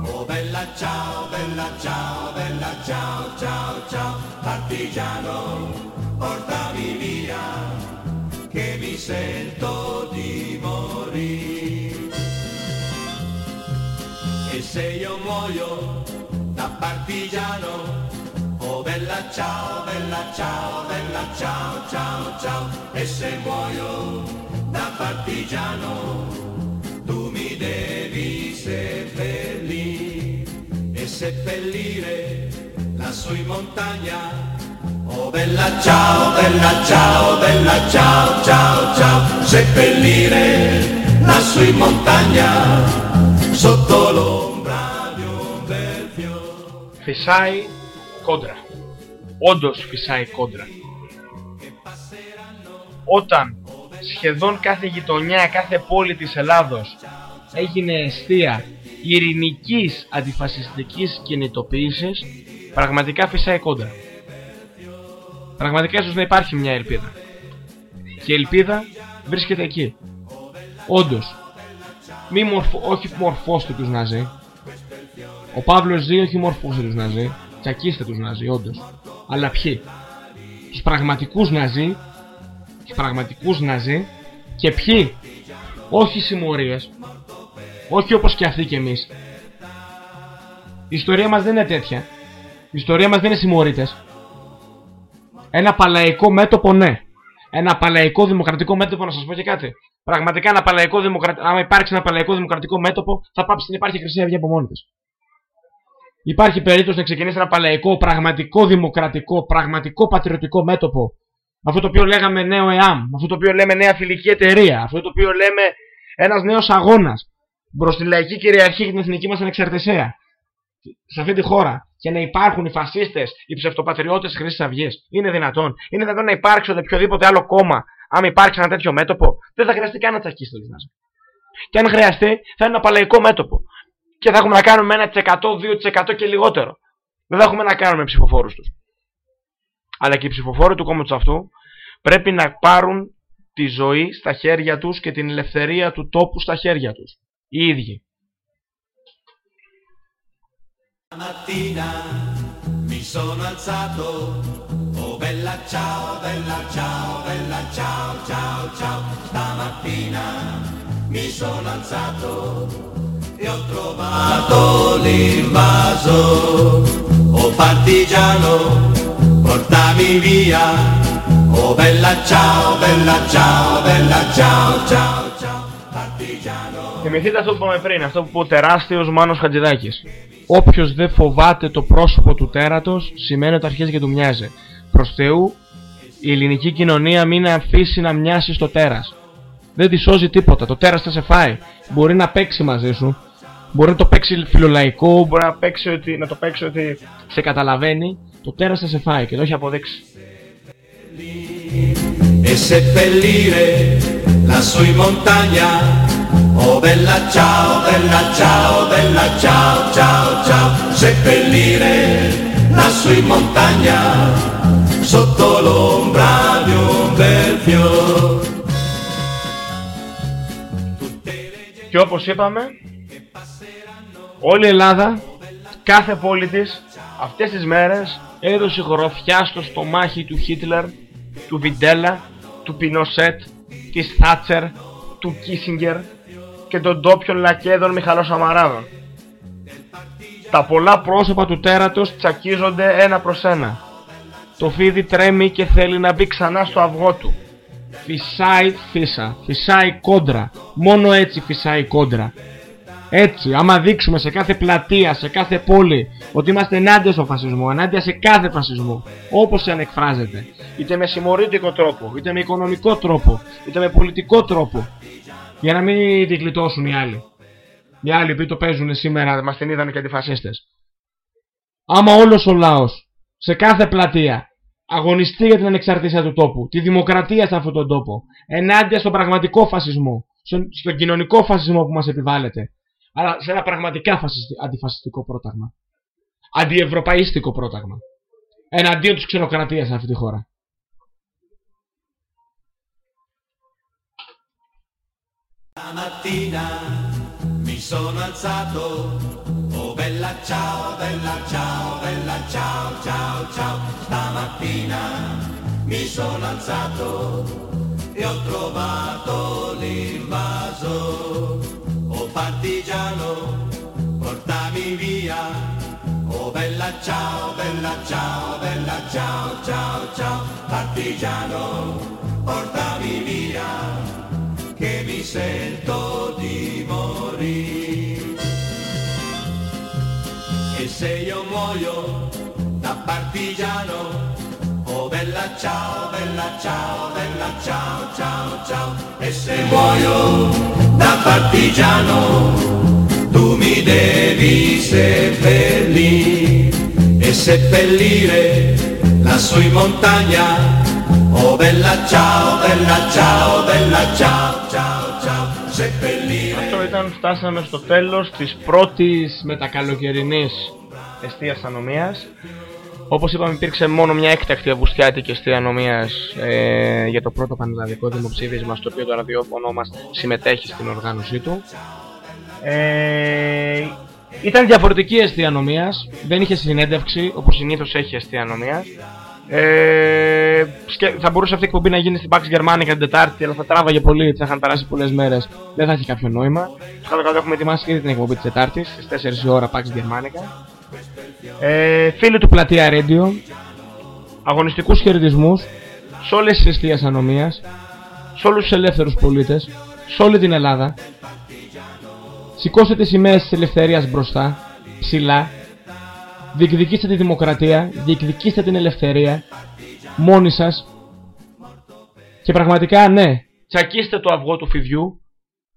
Oh bella ciao, bella ciao, bella ciao, ciao, ciao. Partigiano, portami via, che mi sento di morire. Se io muoio da partigiano, Oh bella ciao, bella ciao, bella ciao, ciao, ciao. E se muoio da partigiano, tu mi devi seppellire e seppellire lassù in montagna. Oh bella ciao, bella ciao, bella ciao, ciao, ciao. Seppellire lassù in montagna sotto l'ombra Φυσάει κόντρα. Όντως φυσάει κόντρα. Όταν σχεδόν κάθε γειτονιά, κάθε πόλη της Ελλάδος έγινε αιστεία ειρηνικής αντιφασιστικής κινητοποίησης, πραγματικά φυσάει κόντρα. Πραγματικά ίσως να υπάρχει μια ελπίδα. Και η ελπίδα βρίσκεται εκεί. Όντως, μη μορφω... όχι μορφώστε τους Ναζί. Ο Παύλος ζει όχι μορφώστε τους Ναζί. Τσακίστε τους Ναζί, όντως. Αλλά ποιοι; Τους πραγματικούς Ναζί. Τους πραγματικούς Ναζί. Και ποιοι; Όχι συμμορίες. Όχι όπως και αυτοί και εμείς. Η ιστορία μας δεν είναι τέτοια. Η ιστορία μας δεν είναι συμμορίτες. Ένα παλαϊκό μέτωπο ναι. Ένα παλαϊκό δημοκρατικό μέτωπο να σας πω και κάτι. Πραγματικά ένα παλαϊκό δημοκρατικό. Άμα υπάρξει ένα παλαϊκό δημοκρατικό μέτωπο, θα πάψει να υπάρχει Χρυσή Αυγή από μόνη της. Υπάρχει περίπτωση να ξεκινήσει ένα παλαϊκό, πραγματικό, δημοκρατικό, πραγματικό πατριωτικό μέτωπο. Αυτό το οποίο λέγαμε νέο ΕΑΜ, αυτό το οποίο λέμε νέα φιλική εταιρεία, αυτό το οποίο λέμε ένας νέος αγώνας προ τη λαϊκή κυριαρχία και την εθνική μας ανεξαρτησία. Σε αυτή τη χώρα και να υπάρχουν οι φασίστες, οι ψευτοπατριώτες τη Χρυσής Αυγής. Είναι δυνατόν. Είναι δυνατόν να υπάρξει οποιοδήποτε άλλο κόμμα, αν υπάρξει ένα τέτοιο μέτωπο. Δεν θα χρειαστεί καν να τσακίσει το Και αν χρειαστεί, θα είναι ένα παλαϊκό μέτωπο και θα έχουμε να κάνουμε 1%, 2% και λιγότερο. Δεν θα έχουμε να κάνουμε με ψηφοφόρους τους. Αλλά και οι ψηφοφόροι του κόμματος αυτού πρέπει να πάρουν τη ζωή στα χέρια τους και την ελευθερία του τόπου στα χέρια τους. Οι ίδιοι. mi sono alzato, oh bella ciao, bella ciao, bella ciao, ciao, ciao, stamattina mi sono alzato e ho trovato l'invaso. Oh partigiano, portami via. Oh bella ciao, bella ciao, bella ciao, ciao, ciao, partigiano. Θυμηθείτε αυτό που είπαμε πριν, αυτό που είπε ο τεράστιος Μάνος Χατζηδάκης. Όποιος δεν φοβάται το πρόσωπο του τέρατος, σημαίνει ότι αρχίζει και του μοιάζει. Προς Θεού, η ελληνική κοινωνία μην αφήσει να μοιάσει στο τέρας. Δεν τη σώζει τίποτα. Το τέρας θα σε φάει. Μπορεί να παίξει μαζί σου. Μπορεί να το παίξει φιλολαϊκό, μπορεί να, παίξει ότι, να το παίξει ότι σε καταλαβαίνει. Το τέρας θα σε φάει και το έχει αποδείξει. E seppellire lassù in montagna Oh bella ciao, bella ciao, bella ciao, ciao, ciao Seppellire lassù in montagna Sotto l'ombra di un bel fior Και όπως είπαμε, όλη η Ελλάδα, κάθε πόλη της, αυτές τις μέρες έδωσε γροφιά στο στομάχι του Χίτλερ, του Βιντέλα, του Πινοσέτ, της Θάτσερ, του Κίσιγκερ και των ντόπιων λακέδων Μιχαλοσαμαράδων. Τα πολλά πρόσωπα του τέρατος τσακίζονται ένα προς ένα. Το φίδι τρέμει και θέλει να μπει ξανά στο αυγό του. Φυσάει φύσα, φυσάει κόντρα. Μόνο έτσι φυσάει κόντρα. Έτσι, άμα δείξουμε σε κάθε πλατεία, σε κάθε πόλη ότι είμαστε ενάντια στο φασισμό, ενάντια σε κάθε φασισμό, όπως αν εκφράζεται, είτε με συμμορήτικο τρόπο, είτε με οικονομικό τρόπο, είτε με πολιτικό τρόπο, για να μην την γλιτώσουν οι άλλοι. Οι άλλοι που το παίζουν σήμερα, μας την είδαν και αντιφασίστες. Άμα όλος ο λαός, σε κάθε πλατεία, αγωνιστεί για την ανεξαρτησία του τόπου, τη δημοκρατία σε αυτόν τον τόπο, ενάντια στον πραγματικό φασισμό, στον, στον κοινωνικό φασισμό που μας επιβάλλεται, αλλά σε ένα πραγματικά αντιφασιστικό πρόταγμα. Αντιευρωπαϊστικό πρόταγμα. Εναντίον της ξενοκρατίας σε αυτή τη χώρα. La mattina mi sono alzato, oh bella ciao, bella ciao, bella ciao, ciao, ciao. Stamattina mi sono alzato e ho trovato l'invaso. Partigiano, portami via. Oh bella ciao, bella ciao, bella ciao, ciao, ciao. Partigiano, portami via che mi sento di morire. E se io muoio da partigiano, oh bella ciao, bella ciao, bella ciao, ciao, ciao. E se muoio da partigiano, tu mi devi seppellire e seppellire lassù in montagna. Oh bella ciao, bella ciao, bella ciao, ciao, ciao, seppellire. Αυτό ήταν, φτάσαμε στο τέλος της πρώτης μετακαλοκαιρινής εστίας ανομίας. Όπως είπαμε υπήρξε μόνο μια έκτακτη αυγουστιάτικη εστία ανομίας ε, για το πρώτο πανελλαδικό δημοψήφισμα στο οποίο το ραδιόφωνο μας συμμετέχει στην οργάνωσή του. Ε, ήταν διαφορετική εστία ανομίας, δεν είχε συνέντευξη όπως συνήθως έχει εστία ανομίας. Ε, θα μπορούσε αυτή η εκπομπή να γίνει στην Pax Germanica την Τετάρτη, αλλά θα τράβαγε πολύ, θα είχαν περάσει πολλές μέρες. Δεν θα έχει κάποιο νόημα. Στο κάτω έχουμε ετοιμάσει ήδη την εκπομπή της Τετάρτης, στις 4 η ώρα Pax Germanica. Ε, φίλοι του Πλατεία Radio, αγωνιστικούς χαιρετισμούς σε όλες τις αιστείες ανομίας, σε όλους τους ελεύθερους πολίτες, σε όλη την Ελλάδα. Σηκώστε τις σημαίες της ελευθερίας μπροστά, ψηλά, διεκδικήστε τη δημοκρατία, διεκδικήστε την ελευθερία, μόνοι σας και πραγματικά ναι, τσακίστε το αυγό του φιδιού,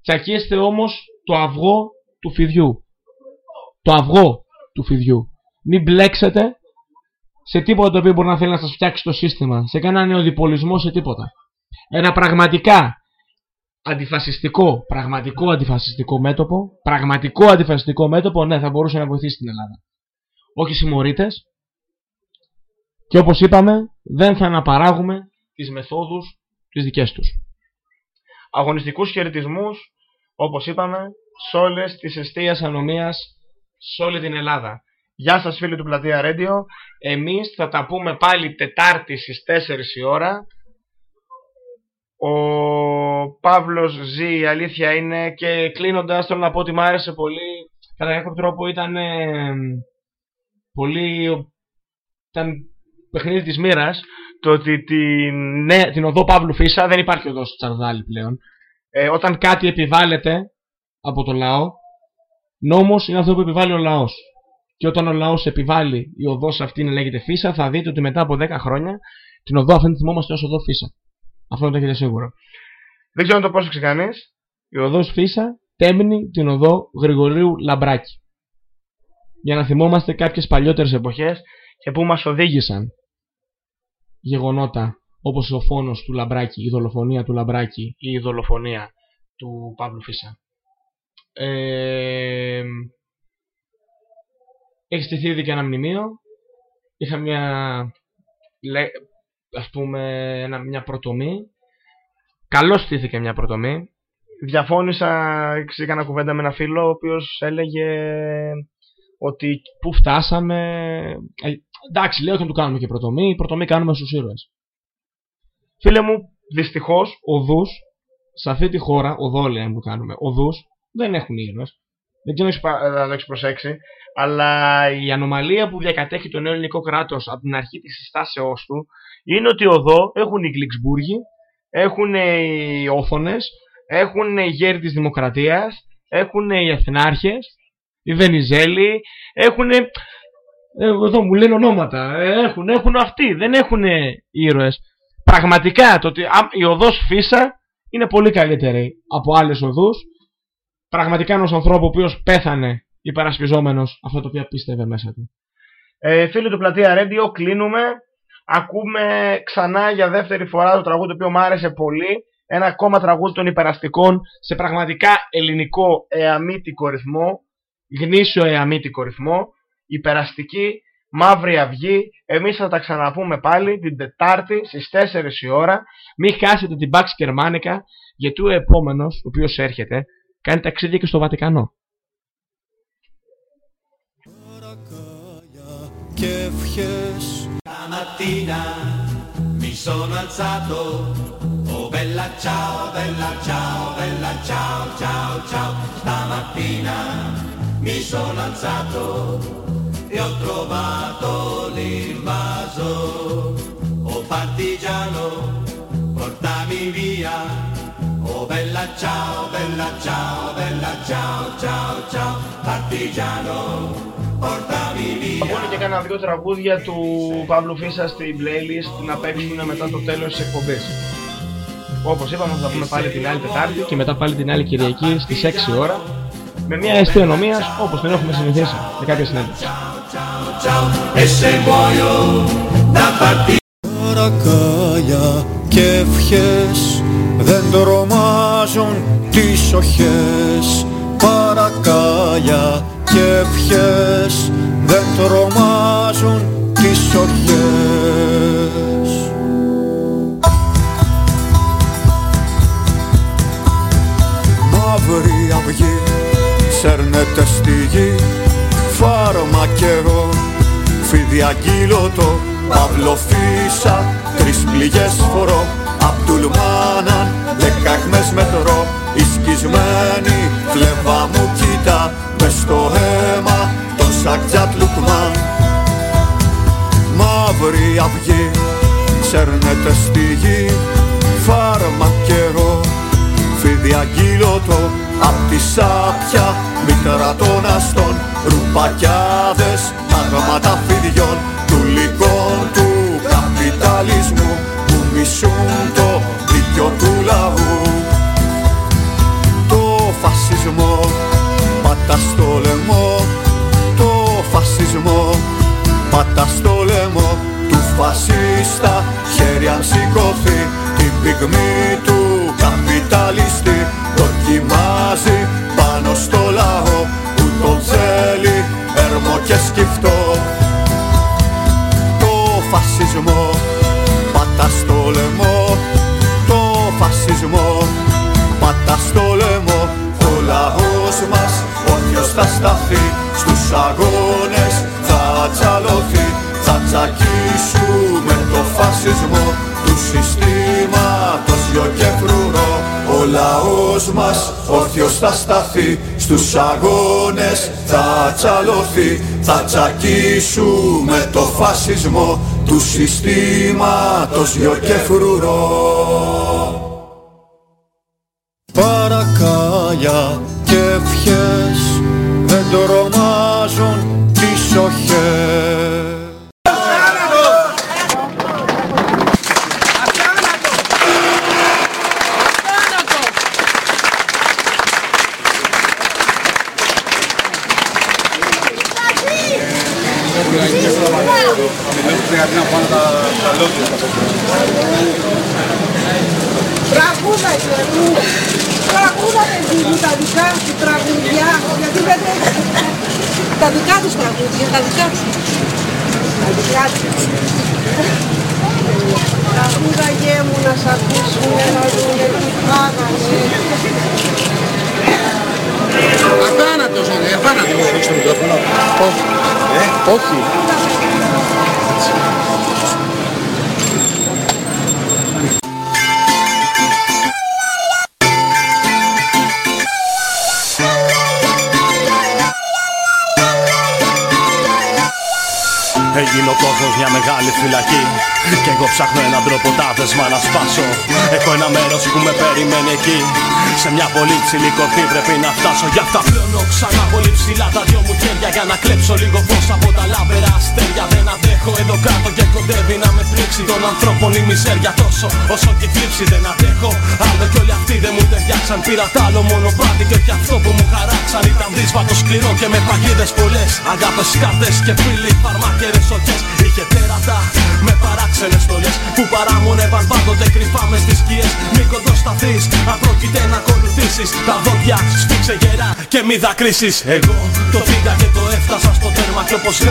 τσακίστε όμως το αυγό του φιδιού. Το αυγό του φιδιού. Μην μπλέξετε σε τίποτα το οποίο μπορεί να θέλει να σας φτιάξει το σύστημα, σε κανένα νεοδιπολισμό, σε τίποτα. Ένα πραγματικά αντιφασιστικό, πραγματικό αντιφασιστικό μέτωπο, πραγματικό αντιφασιστικό μέτωπο, ναι, θα μπορούσε να βοηθήσει την Ελλάδα όχι συμμορίτες και όπως είπαμε δεν θα αναπαράγουμε τις μεθόδους τις δικές τους. Αγωνιστικούς χαιρετισμούς, όπως είπαμε, σε όλες τις αιστείες ανομίας σε όλη την Ελλάδα. Γεια σας φίλοι του Πλατεία Radio. Εμείς θα τα πούμε πάλι Τετάρτη στις 4 η ώρα. Ο Παύλος ζει, η αλήθεια είναι και κλείνοντας θέλω να πω ότι μου άρεσε πολύ. Κατά κάποιο τρόπο ήταν πολύ... ήταν παιχνίδι της μοίρας το ότι την, ναι, την οδό Παύλου Φίσα δεν υπάρχει οδός Τσαρδάλη πλέον. Ε, όταν κάτι επιβάλλεται από το λαό, νόμος είναι αυτό που επιβάλλει ο λαός. Και όταν ο λαός επιβάλλει η οδός αυτή να λέγεται Φίσα, θα δείτε ότι μετά από 10 χρόνια την οδό αυτή θυμόμαστε ως οδό Φίσα. Αυτό το έχετε σίγουρο. Δεν ξέρω αν το πρόσεξε κανείς. Η οδός Φίσα τέμνει την οδό Γρηγορίου Λαμπράκη. Για να θυμόμαστε κάποιες παλιότερες εποχές και που μας οδήγησαν γεγονότα όπως ο φόνος του Λαμπράκη, η δολοφονία του Λαμπράκη ή η δολοφονία του Παύλου Φίσα. Ε, έχει στηθεί ήδη και ένα μνημείο. Είχα μια, ας πούμε, μια προτομή. Καλώς στήθηκε μια προτομή. Διαφώνησα, έκανα κουβέντα με ένα φίλο ο οποίος έλεγε ότι πού φτάσαμε. Ε, εντάξει, λέω ότι να του κάνουμε και προτομή. Προτομή κάνουμε στους ήρωες. Φίλε μου, δυστυχώς, οδούς, σε αυτή τη χώρα, οδόλια που κάνουμε, οδούς, δεν έχουν ήρωες. Δεν ξέρω αν το έχεις προσέξει, αλλά η ανομαλία που διακατέχει το νέο ελληνικό κράτος από την αρχή της συστάσεώς του είναι ότι οδό έχουν οι Γλυξμπούργοι, έχουν οι Όθωνες, έχουν οι γέροι της Δημοκρατίας, έχουν οι Εθνάρχες, οι Βενιζέλοι, έχουν... Εδώ μου λένε ονόματα. Έχουν, έχουν αυτοί, δεν έχουν ήρωες. Πραγματικά το ότι η οδός Φίσα είναι πολύ καλύτερη από άλλες οδούς. Πραγματικά ενός ανθρώπου ο οποίος πέθανε υπερασπιζόμενος αυτό το οποίο πίστευε μέσα του. Ε, φίλοι του Πλατεία Radio, κλείνουμε. Ακούμε ξανά για δεύτερη φορά το τραγούδι το οποίο μου άρεσε πολύ. Ένα ακόμα τραγούδι των υπεραστικών σε πραγματικά ελληνικό εαμίτικο ρυθμό. Γνήσιο εαμίτικο ρυθμό. Υπεραστική Μαύρη Αυγή. Εμείς θα τα ξαναπούμε πάλι την Τετάρτη στις 4 η ώρα. Μην χάσετε την Pax Germanica γιατί ο επόμενος, ο οποίος έρχεται, κάνει ταξίδια και στο Βατικανό. Και ευχές mattina mi sono alzato Oh bella ciao, bella ciao, bella ciao, ciao, ciao Stamattina mi sono alzato e ho trovato l'invaso. Oh partigiano, portami via. Oh bella ciao, bella ciao, bella ciao, ciao, ciao. Partigiano, portami via. Θα και κάνα δύο τραγούδια του Παύλου Φίσα στην playlist να παίξουν μετά το τέλος της εκπομπής. Όπως είπαμε θα πούμε πάλι την άλλη Τετάρτη και μετά πάλι την άλλη Κυριακή στις 6 ώρα με μια αισθιονομία όπως την έχουμε συνηθίσει με κάποια συνέντευξη. e se muoio da partire Παρακάλια και ευχές δεν τρομάζουν τις οχές Παρακάλια και ευχές δεν τρομάζουν τις οχές Μαύρη αυγή σέρνεται στη γη φάρμακερο φίδι αγγύλωτο Παυλοφύσα τρεις πληγές φορώ Απτουλμάναν δέκα χμές μετρώ Η σκισμένη φλεβά μου κοίτα Μες στο αίμα τον Σακτζάτ Λουκμάν Μαύρη αυγή ξέρνεται στη γη Φάρμακερο φίδι αγγύλωτο Απ' τη σάπια μητέρα των αστών Ρουπακιάδες, άγματα φιδιών. Του λικών του καπιταλισμού Που μισούν το δίκιο του φασισμό. Πατά στο λαιμό Το φασισμό. Πατά στο λαιμό Του φασίστα. Χέρι αν σηκωθεί Την πυγμή του καπιταλιστή Δοκιμάζει πάνω στο λαό που τον θέλει έρμο και σκυφτό. Το φασισμό. Πατά στο λαιμό Το φασισμό. Πατά στο λαιμό Ο λαός μας όρθιος θα σταθεί Στους αγώνες θα τσαλωθεί Θα τσακίσουμε το φασισμό του συστήματος γιο και φρουρό. Ο λαός μας όρθιος θα σταθεί Στους αγώνες θα τσαλωθεί Θα τσακίσουμε το φασισμό του συστήματος κράτος, γιο και φρουρό Παρακάλια και ευχές δεν τρομάζουν τις οχές Τραγούδα γερού, τραγούδα παιδί μου, τα δικά σου τραγουδιά, γιατί δεν έχεις. Τα δικά τους τραγούδια, τα δικά σου. Τα δικά σου. Τραγούδα γε μου να σ' ακούσουνε, να δούνε τι φάγανε. Αθάνατος είναι, αθάνατος. Έχεις το μικρόφωνο. Όχι. Ε, Όχι. Έγινε ο κόσμος μια μεγάλη φυλακή Κι εγώ ψάχνω έναν τρόπο τα δεσμά να σπάσω. Έχω ένα μέρος που με περιμένει εκεί. Σε μια πολύ ψηλή κορφή πρέπει να φτάσω. Γι' αυτά πλώνω ξανά πολύ ψηλά τα δυο μου χέρια Για να κλέψω λίγο φως από τα λάμπερα αστέρια. Δεν αντέχω εδώ κάτω και κοντεύει να με πλήξει Των ανθρώπων η μιζέρια τόσο όσο και η θλίψη Δεν αντέχω. Άλλο κι όλοι αυτοί δεν μου ταιριάξαν. Πήρα τ' άλλο μονοπάτι και όχι αυτό που μου χαράξαν. Ήταν δύσβατο σκληρό και με παγίδες πολλές. Αγάπες κάρτες και φίλοι φαρμάκερες οχές Είχε τέρατα με παράξενες στολές Που παράμονευαν πάντοτε κρυφά μες στις σκιές. Μη κοντοσταθείς αν πρόκειται να ακολουθήσεις Τα δόντια σφίξε γερά και μη δακρύσεις. Εγώ το πήγα και το έφτασα στο τέρμα και όπως